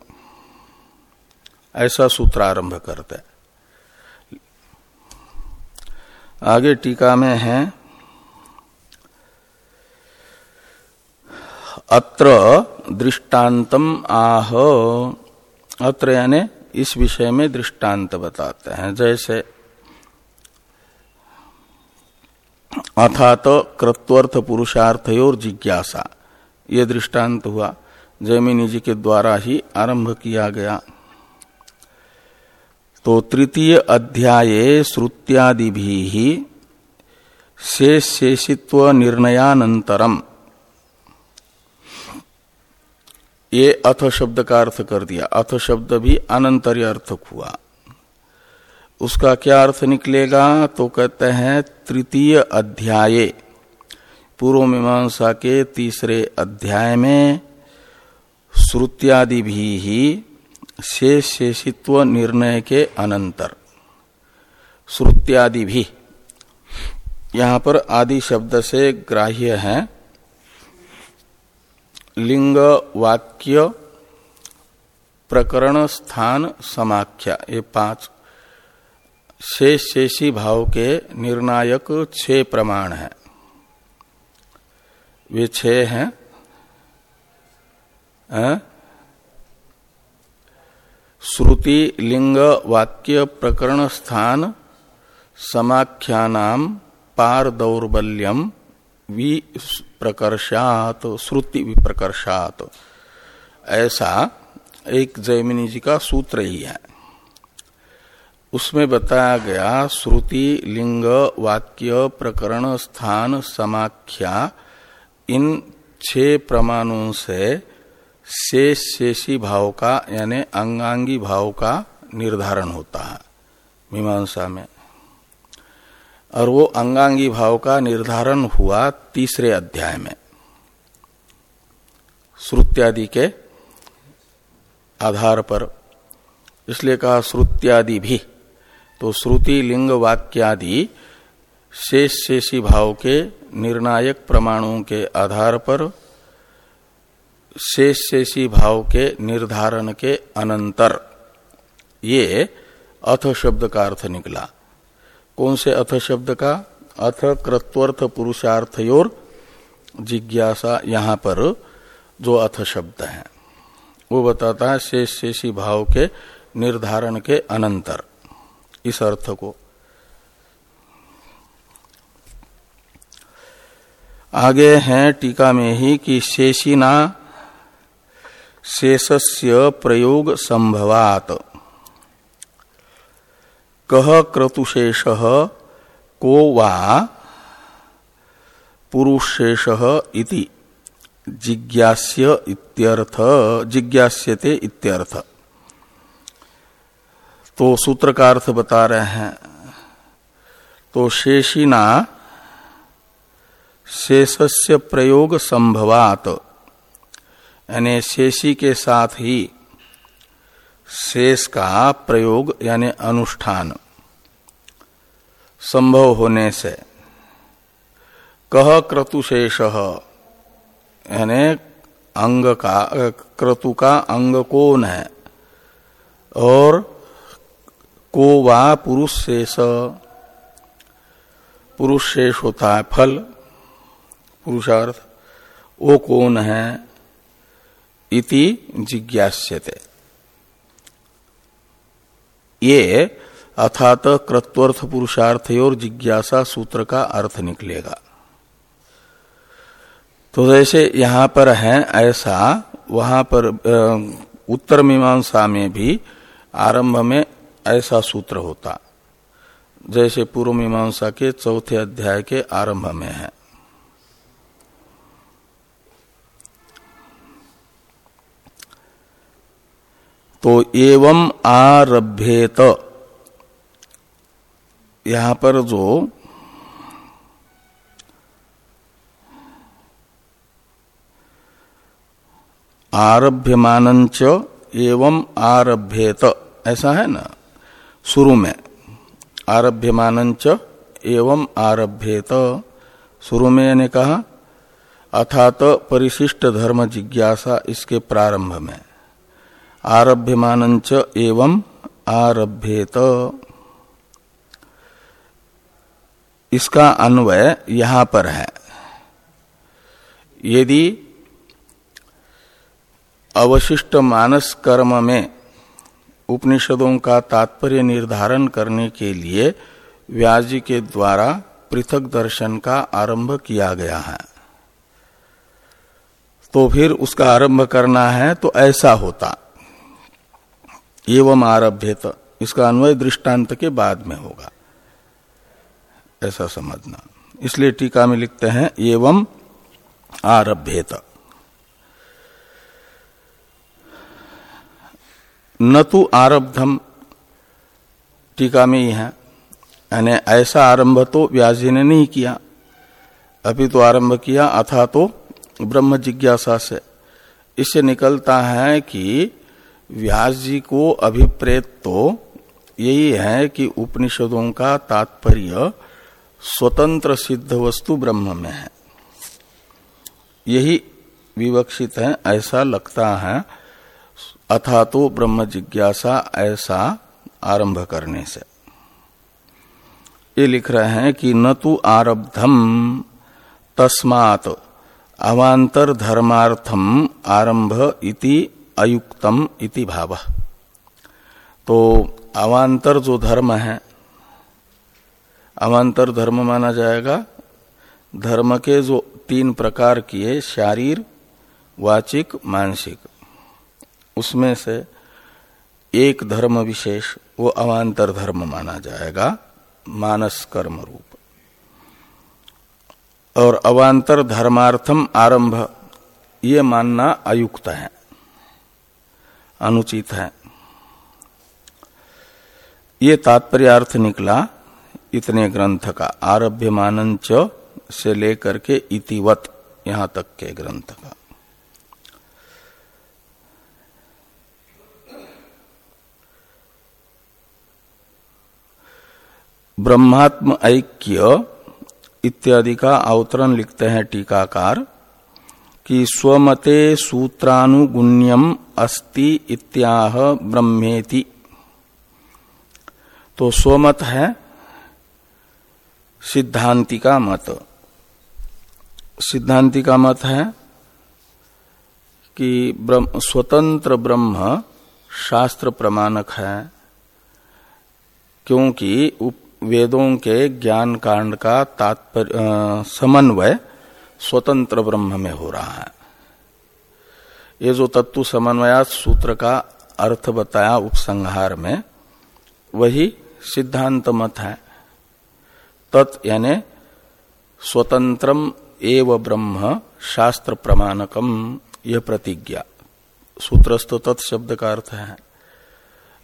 ऐसा सूत्र आरंभ करते। आगे टीका में है। अत्र दृष्टांतम आह। अत्र यानी इस विषय में दृष्टांत बताते हैं। जैसे, अथात कृत्वर्थ पुरुषार्थयोर जिज्ञासा। ये दृष्टांत हुआ। जयमिनी जी के द्वारा ही आरंभ किया गया। तो तृतीय अध्याये श्रुत्यादि भी शेष शेषित्व निर्णयानंतरम ये अथ शब्द का अर्थ कर दिया। अथ शब्द भी अनंतर्य अर्थ हुआ। उसका क्या अर्थ निकलेगा? तो कहते हैं तृतीय अध्याय। पूर्व मीमांसा के तीसरे अध्याय में श्रुत्यादि भी ही शेष शेषित्व निर्णय के अनंतर। श्रुत्यादि भी। यहाँ पर आदि शब्द से ग्राह्य है। लिंग, वाक्य, प्रकरण, स्थान, समाख्या। ये पाँच शेष शेषी भाव के निर्णायक छह प्रमाण हैं। वे छह हैं? श्रुति, लिंग, वाक्य, प्रकरण, स्थान, समाख्यानाम, पार दौर्बल्यम विप्रकर्षात श्रुति विप्रकर्षात ऐसा एक जयमिनी जी का सूत्र ही है। उसमें बताया गया श्रुति, लिंग, वाक्य, प्रकरण, स्थान, समाख्या, इन छह प्रमाणों से शेष शेषी भाव का, यानी अंगांगी भाव का निर्धारण होता है, मीमांसा में। और वो अंगांगी भाव का निर्धारण हुआ तीसरे अध्याय में। श्रुत्यादि के आधार पर, इसलिए कहा श्रुत्यादि भी तो श्रुति लिंग वाक्यादि शेष शेषी भाव के निर्णायक प्रमाणों के आधार पर शेष शेषी भाव के निर्धारण के अनंतर। ये अथ शब्द का अर्थ निकला। कौन से अथ शब्द का? अथ कृत्वर्थ पुरुषार्थयोर जिज्ञासा यहाँ पर जो अथ शब्द है। वो बताता है शेष शेषी भाव के निर्धारण के अनंतर। इस अर्थ को। आगे हैं टीका में ही कि शेषिना शेषस्य प्रयोग संभवात कह क्रतुशेष, को वा पुरुषेष इति। जिज्ञास्य इत्यर्थ, जिज्ञास्यते इत्यर्थ। तो सूत्र का अर्थ बता रहे हैं। तो शेषिना शेषस्य प्रयोग संभवात यानी शेषी के साथ ही शेष का प्रयोग यानी अनुष्ठान संभव होने से। कह क्रतुशेष यानी अंग का, क्रतु का अंग कौन है? और को वा पुरुष शेष? पुरुष शेष होता है फल, पुरुषार्थ, वो कौन है? इति जिज्ञास्यते। ये अर्थात कृत्वर्थ पुरुषार्थ और जिज्ञासा सूत्र का अर्थ निकलेगा। तो जैसे यहाँ पर है, ऐसा वहाँ पर उत्तर मीमांसा में भी आरंभ में ऐसा सूत्र होता। जैसे पूर्व मीमांसा के चौथे अध्याय के आरंभ में है। तो एवं आरभ्येत। यहाँ पर जो आरभ्यमान एवं आरभ्येत, ऐसा है ना? शुरू में आरभ्यमान एवं आरभ्येत। शुरू में यानी कहा? अथात परिशिष्ट धर्म जिज्ञासा इसके प्रारंभ में। आरभ्यमान एवं आरभ्येत। इसका अन्वय यहाँ पर है। यदि अवशिष्ट मानस कर्म में उपनिषदों का तात्पर्य निर्धारण करने के लिए व्याज के द्वारा पृथक दर्शन का आरंभ किया गया है। तो फिर उसका आरंभ करना है तो ऐसा होता। एवं आरभ्यत। इसका अन्वय दृष्टांत के बाद में होगा। ऐसा समझना। इसलिए टीका में लिखते हैं, एवं आरभ्यत। न तो आरब्धम। टीका में ही है। यानी ऐसा आरंभ तो व्याजी ने नहीं किया। अभी तो आरंभ किया, अथा तो ब्रह्म जिज्ञासा से। इससे निकलता है कि व्यास जी को अभिप्रेत तो यही है कि उपनिषदों का तात्पर्य स्वतंत्र सिद्ध वस्तु ब्रह्म में है। यही विवक्षित है, ऐसा लगता है। अथा तो ब्रह्म जिज्ञासा ऐसा आरंभ करने से। ये लिख रहे हैं कि न तो आरब्धम, तस्मात अवांतर धर्मार्थम आरंभ इति अयुक्तम इति भाव। तो अवान्तर जो धर्म है, अवान्तर धर्म माना जाएगा, धर्म के जो तीन प्रकार किए, शारीर, वाचिक, मानसिक, उसमें से एक धर्म विशेष, वो अवान्तर धर्म माना जाएगा, मानस कर्म रूप। और अवान्तर धर्मार्थम आरंभ, ये मानना अयुक्त है। अनुचित है। ये तात्पर्यार्थ निकला इतने ग्रंथ का। आरभ्यमान से लेकर के इतिवत यहाँ तक के ग्रंथ का। ब्रह्मात्म ऐक्य इत्यादि का अवतरण लिखते हैं टीकाकार। कि स्वमते सूत्रानुगुण्यम अस्ति इत्याह ब्रह्मेति। तो स्वमत है सिद्धांति का मत। सिद्धांति का मत है कि ब्रह्म, स्वतंत्र ब्रह्म शास्त्र प्रमाणक है, क्योंकि वेदों के ज्ञान कांड का तात्पर्य समन्वय स्वतंत्र ब्रह्म में हो रहा है। ये जो तत्व समन्वयात सूत्र का अर्थ बताया उपसंहार में, वही सिद्धांत मत है। तत् यानी स्वतंत्रम एव ब्रह्म शास्त्र प्रमाणकम, यह प्रतिज्ञा। सूत्रस्थ तत्शब्द का अर्थ है।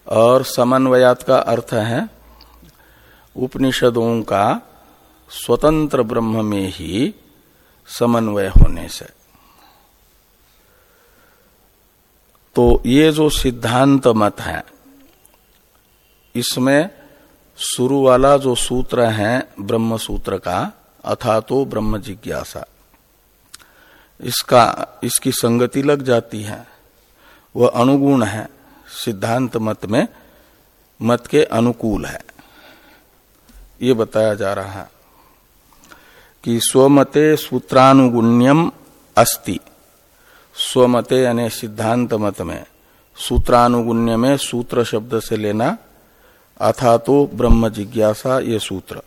और समन्वयात का अर्थ है, उपनिषदों का स्वतंत्र ब्रह्म में ही समन्वय होने से। तो ये जो सिद्धांत मत है, इसमें शुरू वाला जो सूत्र है ब्रह्म सूत्र का अथा तो ब्रह्म जिज्ञासा। इसका, इसकी संगति लग जाती है। वह अनुगुण है, सिद्धांत मत में मत के अनुकूल है। ये बताया जा रहा है। कि स्वमते सूत्रानुगुण्यम अस्ति। स्वमते यानी सिद्धांत मत में सूत्रानुगुण्य में सूत्र शब्द से लेना अथा तो ब्रह्म जिज्ञासा ये सूत्र।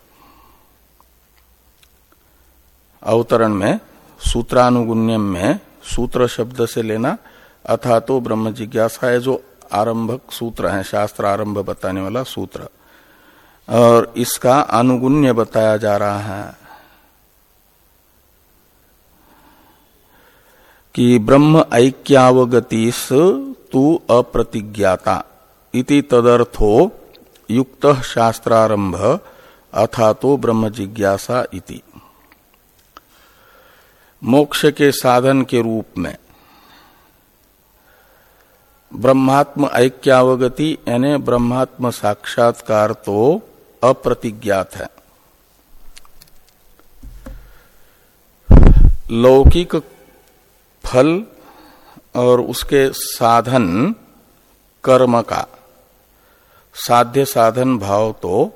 अवतरण में सूत्रानुगुण्यम में सूत्र शब्द से लेना अथा तो ब्रह्म जिज्ञासा है जो आरंभक सूत्र है, शास्त्र आरंभ बताने वाला सूत्र। और इसका अनुगुण्य बताया जा रहा है। कि ब्रह्म ऐक्यावगतिस तु अप्रतिज्ञाता। इति तदर्थो युक्त शास्त्रारंभ अथा तो ब्रह्म जिज्ञासा इति। मोक्ष के साधन के रूप में। ब्रह्मात्म ऐक्यावगति, यानी ब्रह्मात्म साक्षात्कार तो अप्रतिज्ञात है। लौकिक फल और उसके साधन कर्म का। साध्य साधन भाव तो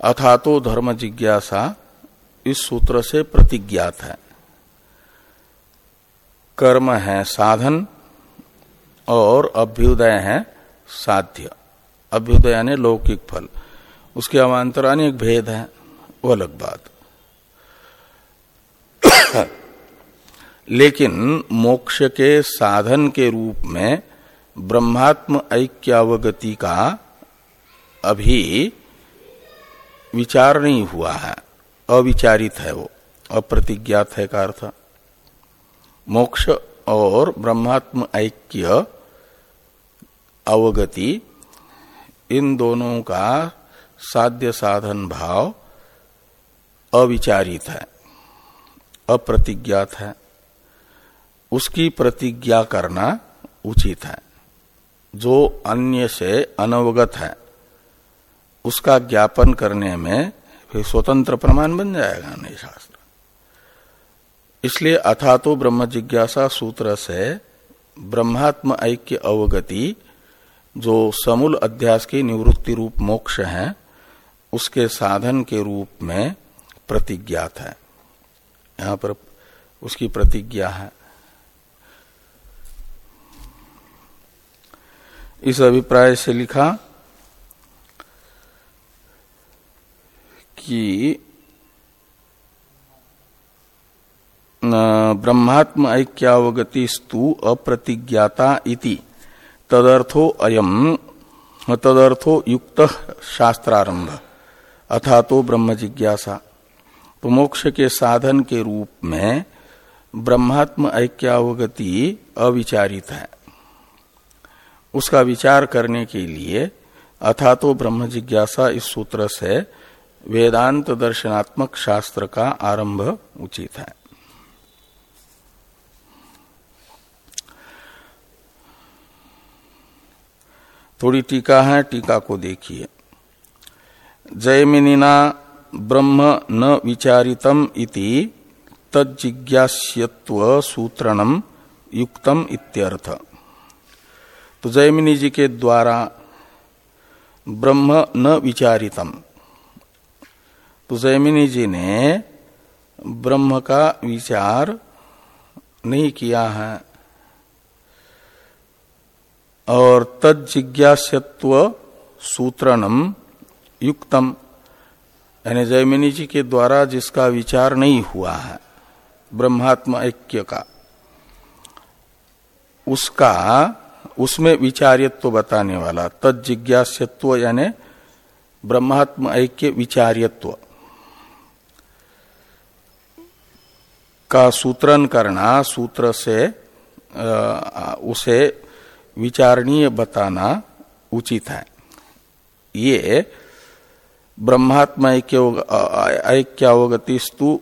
अथा तो धर्म जिज्ञासा इस सूत्र से प्रतिज्ञात है। कर्म है साधन और अभ्युदय है साध्य। अभ्युदय यानी लौकिक फल। उसके अवान्तर अनेक भेद है, वो अलग बात। लेकिन मोक्ष के साधन के रूप में ब्रह्मात्म ऐक्यावगति का अभी विचार नहीं हुआ है। अविचारित है वो, अप्रतिज्ञात है का अर्थ। मोक्ष और ब्रह्मात्म ऐक्य अवगति, इन दोनों का साध्य साधन भाव अविचारित है, अप्रतिज्ञात है। उसकी प्रतिज्ञा करना उचित है। जो अन्य से अनवगत है, उसका ज्ञापन करने में फिर स्वतंत्र प्रमाण बन जाएगा नहीं शास्त्र इसलिए अथा तो ब्रह्म जिज्ञासा सूत्र से ब्रह्मात्म ऐक्य अवगति, जो समूल अध्यास की निवृत्ति रूप मोक्ष है, उसके साधन के रूप में प्रतिज्ञात है। यहाँ पर उसकी प्रतिज्ञा है। इस अभिप्राय से लिखा कि ब्रह्मात्म ऐक्यावगति स्तु अप्रतिज्ञाता इति। तदर्थो अयम तदर्थो युक्त शास्त्रारंभ अथा तो ब्रह्म जिज्ञासा। तो मोक्ष के साधन के रूप में ब्रह्मात्म ऐक्यावगति अविचारित है। उसका विचार करने के लिए अथा तो ब्रह्म जिज्ञासा इस सूत्र से वेदांत दर्शनात्मक शास्त्र का आरंभ उचित है। थोड़ी टीका है, टीका को देखिए। जयमिना ब्रह्म न विचारितम इति तज्जिज्ञास्यत्व सूत्रणम युक्तम इत्यर्थ। तो जयमिनी जी के द्वारा ब्रह्म न विचारितम। तो जयमिनी जी ने ब्रह्म का विचार नहीं किया है। और तजिज्ञास्यत्व सूत्रणम युक्तम। यानी जयमिनी जी के द्वारा जिसका विचार नहीं हुआ है, ब्रह्मात्म ऐक्य का, उसका उसमें विचार्यत्व बताने वाला तद जिज्ञास्यत्व यानी ब्रह्मात्म ऐक्य विचार्यत्व। का सूत्रन करना सूत्र से आ, उसे विचारणीय बताना उचित है। ये ब्रह्मात्म ऐक्यावगतिस्तु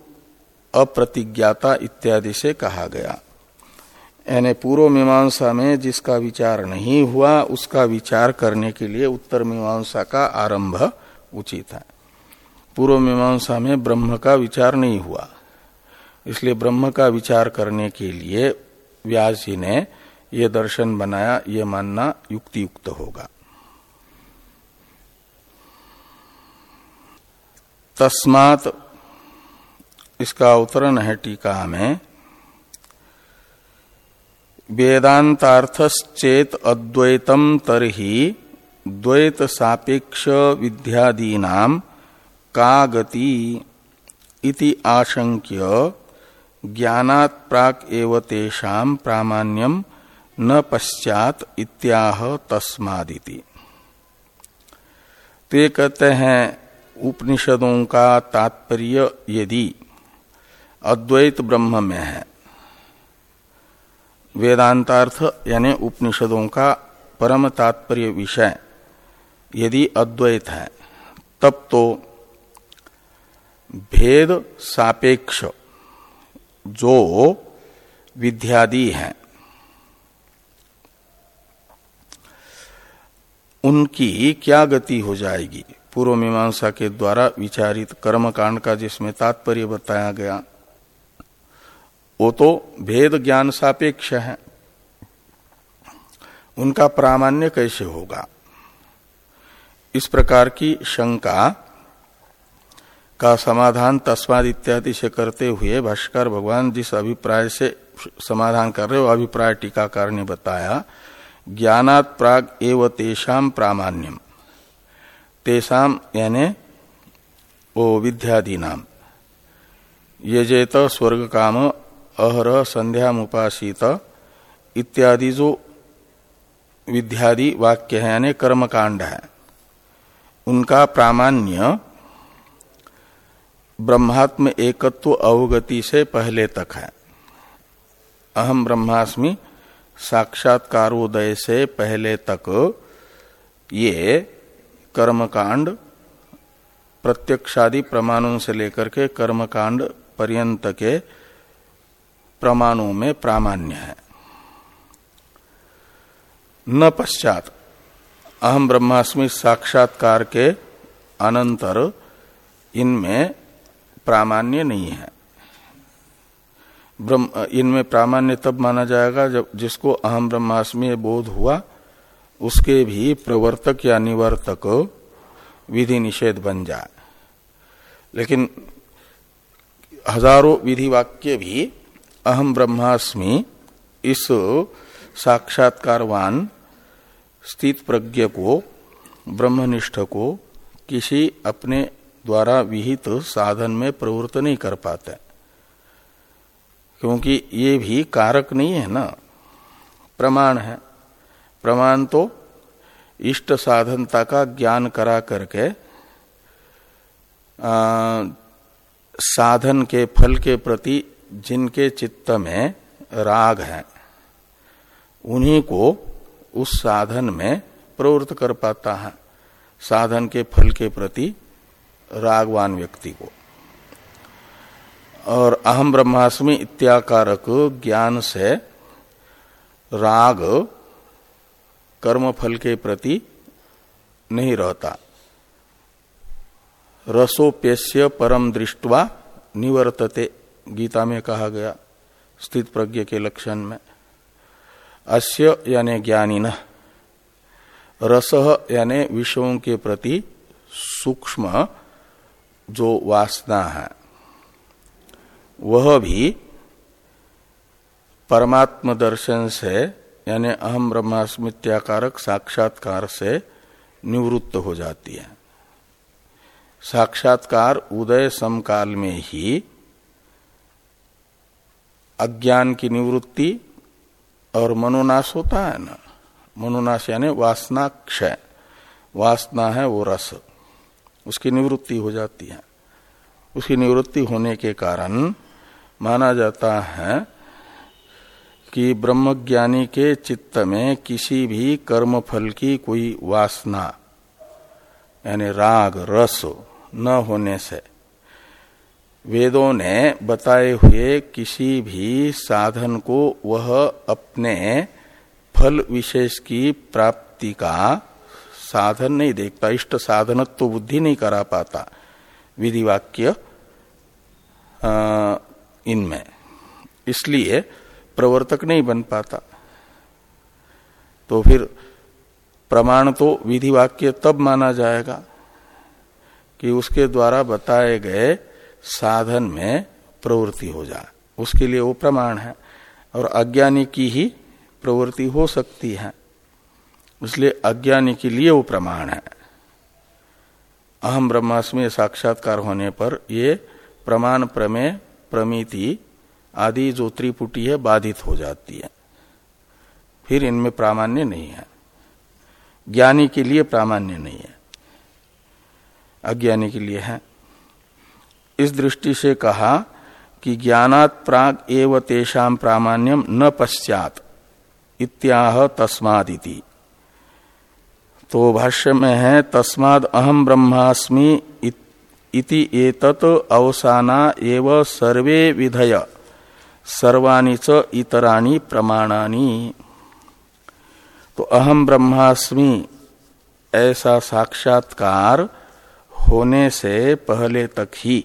अप्रतिज्ञाता इत्यादि से कहा गया। यानी पूर्व मीमांसा में जिसका विचार नहीं हुआ, उसका विचार करने के लिए उत्तर मीमांसा का आरंभ उचित है। पूर्व मीमांसा में ब्रह्म का विचार नहीं हुआ। इसलिए ब्रह्म का विचार करने के लिए व्यास जी ने यह दर्शन बनाया, ये मानना युक्ति युक्त होगा। तस्मात इसका अवतरण है टीका में। वेदांतार्थश्चेत अद्वैतम तरही द्वैत सापेक्ष विद्यादीना का गति इति आशंक्य ज्ञानात् प्राक एव न पश्चात इत्याह तस्मादिति। ते कहते हैं, उपनिषदों का तात्पर्य यदि अद्वैत ब्रह्म में है वेदांतार्थ यानी उपनिषदों का परम तात्पर्य विषय यदि अद्वैत है, तब तो भेद सापेक्ष जो विद्यादि हैं, उनकी क्या गति हो जाएगी? पूर्व मीमांसा के द्वारा विचारित कर्म कांड का जिसमें तात्पर्य बताया गया वो तो भेद ज्ञान सापेक्ष है। उनका प्रामाण्य कैसे होगा? इस प्रकार की शंका का समाधान तस्माद इत्यादि से करते हुए भाष्कर भगवान जिस अभिप्राय से समाधान कर रहे हो, अभिप्राय टीकाकार ने बताया, ज्ञानात प्राग एव तेषाम प्रामाण्यम। तेषाम यानी वो विद्यादि नाम ये जेत स्वर्ग काम अहर संध्या मुपासित इत्यादि जो विद्यादि वाक्य है, यानी कर्मकांड है। उनका प्रामाण्य ब्रह्मात्म एकत्व अवगति से पहले तक है। अहम ब्रह्मास्मि साक्षात्कारोदय से पहले तक ये कर्मकांड प्रत्यक्षादि प्रमाणों से लेकर के कर्मकांड पर्यंत के प्रमाणों में प्रामाण्य है। न पश्चात अहम ब्रह्मास्मि साक्षात्कार के अनंतर इनमें प्रामाण्य नहीं है। ब्रह्म, इनमें प्रामाण्य तब माना जाएगा जब जिसको अहम ब्रह्मास्मि बोध हुआ, उसके भी प्रवर्तक या निवर्तक विधि निषेध बन जाए। लेकिन हज़ारों विधि वाक्य भी अहम ब्रह्मास्मि इस साक्षात्कारवान स्थित प्रज्ञ को ब्रह्मनिष्ठ को किसी अपने द्वारा विहित साधन में प्रवृत्त नहीं कर पाते। क्योंकि ये भी कारक नहीं है ना। प्रमाण है। प्रमाण तो इष्ट साधनता का ज्ञान करा करके आ, साधन के फल के प्रति जिनके चित्त में राग है, उन्हीं को उस साधन में प्रवृत्त कर पाता है, साधन के फल के प्रति रागवान व्यक्ति को। और अहम ब्रह्मास्मि इत्याकारक ज्ञान से राग कर्म फल के प्रति नहीं रहता। रसोप्यस्य परम दृष्टवा निवर्तते गीता में कहा गया, स्थित प्रज्ञ के लक्षण में, अस्य यानी ज्ञानी न रस यानी विषयों के प्रति सूक्ष्म जो वासना है, वह भी परमात्म दर्शन से यानी अहम ब्रह्मास्मित्याकारक साक्षात्कार से निवृत्त हो जाती है। साक्षात्कार उदय समकाल में ही अज्ञान की निवृत्ति और मनोनाश होता है ना? मनोनाश यानी वासना क्षय वासना है वो रस। उसकी निवृत्ति हो जाती है। उसकी निवृत्ति होने के कारण माना जाता है कि ब्रह्मज्ञानी के चित्त में किसी भी कर्म फल की कोई वासना, यानी राग, रस न होने से वेदों ने बताए हुए किसी भी साधन को वह अपने फल विशेष की प्राप्ति का साधन नहीं देखता, इष्ट साधन तो बुद्धि नहीं करा पाता। विधि वाक्य इनमें। इसलिए प्रवर्तक नहीं बन पाता। तो फिर प्रमाण तो विधि वाक्य तब माना जाएगा कि उसके द्वारा बताए गए साधन में प्रवृत्ति हो जाए उसके लिए वो प्रमाण है। और अज्ञानी की ही प्रवृत्ति हो सकती है। इसलिए अज्ञानी के लिए वो प्रमाण है। अहम ब्रह्मास्मि साक्षात्कार होने पर ये प्रमाण प्रमेय, प्रमिति आदि जो त्रिपुटी है, बाधित हो जाती है। फिर इनमें प्रामाण्य नहीं है। ज्ञानी के लिए प्रामाण्य नहीं है। अज्ञानी के लिए है। इस दृष्टि से कहा कि ज्ञानात प्राग एव तेषाम प्रामाण्यम न पश्चात। इत्याह तस्मादिति तो भाष्य में है, तस्माद अहम ब्रह्मास्मि इति एतत अवसाना एव सर्वे विधय। सर्वाणी च इतराणी प्रमाणानी। तो अहम ब्रह्मास्मि, ऐसा साक्षात्कार होने से पहले तक ही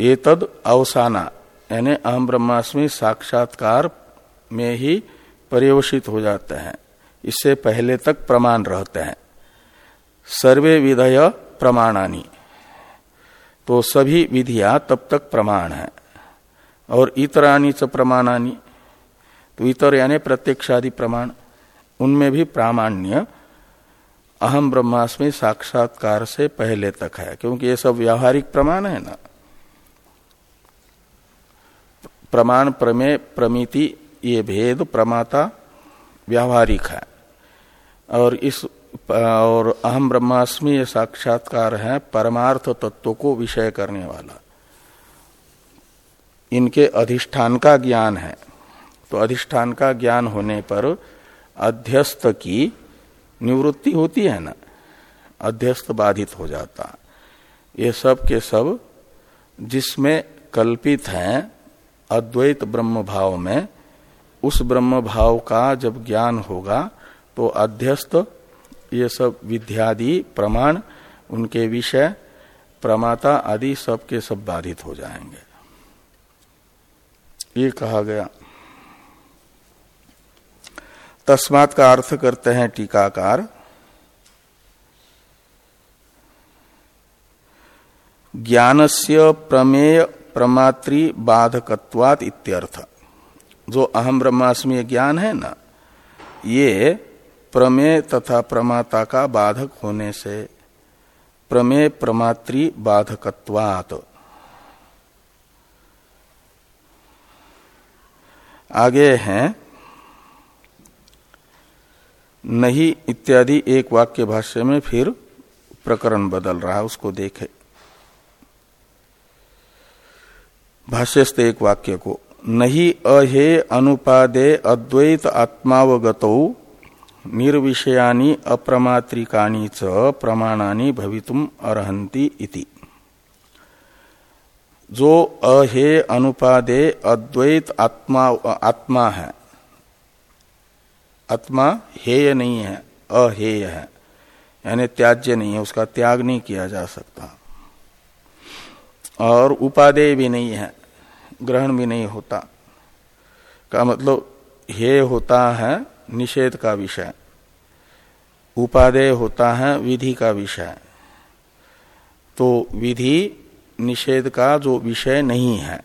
ये तद अवसाना, यानी अहम ब्रह्मास्मि साक्षात्कार में ही पर्यवसित हो जाते हैं। इससे पहले तक प्रमाण रहते हैं। सर्वे विधय प्रमाणानी। तो सभी विधियाँ तब तक प्रमाण है। और इतरानी च प्रमाणानी। तो इतर यानी प्रत्यक्षादि प्रमाण, उनमें भी प्रामाण्य अहम ब्रह्मास्मि साक्षात्कार से पहले तक है, क्योंकि ये सब व्यावहारिक प्रमाण है ना। प्रमाण प्रमेय प्रमिति, ये भेद प्रमाता व्यावहारिक है। और इस, और अहम ब्रह्मास्मि ये साक्षात्कार है परमार्थ तत्व को विषय करने वाला। इनके अधिष्ठान का ज्ञान है। तो अधिष्ठान का ज्ञान होने पर अध्यस्त की निवृत्ति होती है ना? अध्यस्त बाधित हो जाता। ये सब के सब जिसमें कल्पित हैं अद्वैत ब्रह्म भाव में, उस ब्रह्म भाव का जब ज्ञान होगा तो अध्यस्त ये सब विद्यादि प्रमाण, उनके विषय, प्रमाता आदि सब के सब बाधित हो जाएँगे। ये कहा गया। तस्मात का अर्थ करते हैं टीकाकार। ज्ञानस्य प्रमेय प्रमात्री बाधकत्वात इत्यर्थ। जो अहम ब्रह्मास्मि ज्ञान है ना, ये प्रमेय तथा प्रमाता का बाधक होने से प्रमेय प्रमात्री बाधकत्वात। आगे हैं, नहीं इत्यादि एक वाक्य भाष्य में फिर प्रकरण बदल रहा है, उसको देखे। भाष्यस्थ एक वाक्य को, नहीं अहे अनुपादे अद्वैत आत्मावगत, निर्विषयानी अप्रमात्रिकाणी च प्रमाणानी भवितुम अर्हन्ति इति। जो अहे अनुपादे अद्वैत आत्मा आत्मा है, आत्मा हेय नहीं है, अहेय है, यानी त्याज्य नहीं है, उसका त्याग नहीं किया जा सकता। और उपादेय भी नहीं है, ग्रहण भी नहीं होता। का मतलब हे होता है निषेध का विषय, उपादेय होता है विधि का विषय। तो विधि, निषेध का जो विषय नहीं है,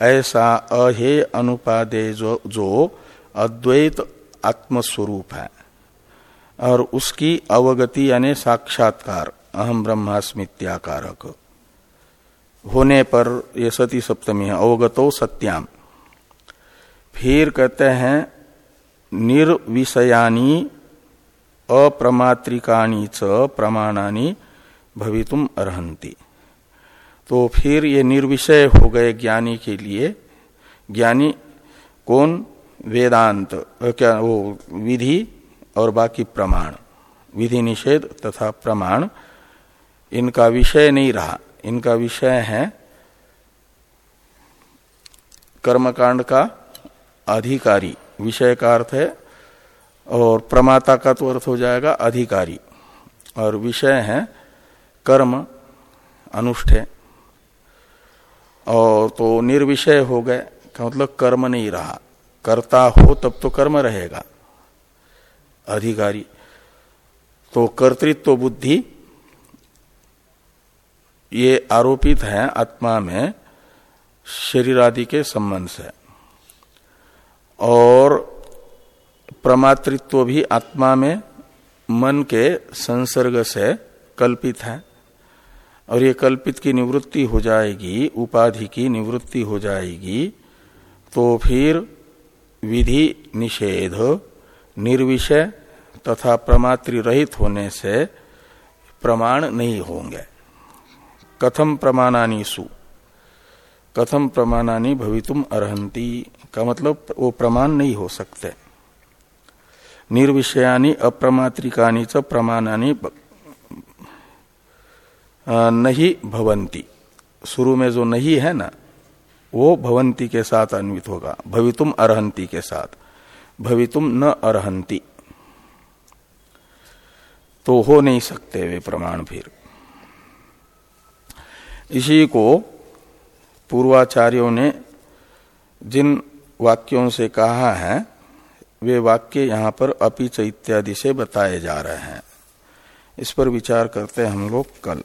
ऐसा अहे अनुपादेय जो जो अद्वैत आत्मस्वरूप है, और उसकी अवगति यानी साक्षात्कार अहम ब्रह्मास्मित्याकारक होने पर ये सती सप्तमी है, अवगतो सत्याम। फिर कहते हैं, निर्विषयानी अप्रमात्रिकाणी च प्रमाणानी भवितुम अर्हंती तो फिर ये निर्विषय हो गए ज्ञानी के लिए। ज्ञानी कौन? वेदांत क्या, वो विधि और बाकी प्रमाण। विधि निषेध तथा प्रमाण। इनका विषय नहीं रहा। इनका विषय है कर्मकांड का अधिकारी। विषय का अर्थ है, और प्रमाता का तो अर्थ हो जाएगा अधिकारी। और विषय है कर्म अनुष्ठे और तो निर्विषय हो गए, का मतलब कर्म नहीं रहा। कर्ता हो तब तो कर्म रहेगा। अधिकारी। तो कर्तृत्व तो बुद्धि ये आरोपित है आत्मा में शरीर आदि के संबंध से। और प्रमातृत्व भी आत्मा में मन के संसर्ग से कल्पित है। और ये कल्पित की निवृत्ति हो जाएगी, उपाधि की निवृत्ति हो जाएगी तो फिर विधि निषेध, निर्विषय तथा प्रमात्र रहित होने से प्रमाण नहीं होंगे। कथम प्रमाणानी सु? कथम प्रमाणानी भवितुम अर्हंती का मतलब वो प्रमाण नहीं हो सकते। निर्विषयानी, अप्रमात्रिकानी च प्रमाणानी नहीं भवंती शुरू में जो नहीं है ना, वो भवंती के साथ अन्वित होगा। भवितुम अर्हंती के साथ। भवितुम न अर्हंती तो हो नहीं सकते वे प्रमाण फिर। इसी को पूर्वाचार्यों ने जिन वाक्यों से कहा है, वे वाक्य यहाँ पर अपिच इत्यादि से बताए जा रहे हैं। इस पर विचार करते हैं हम लोग कल।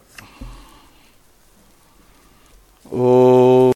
ओ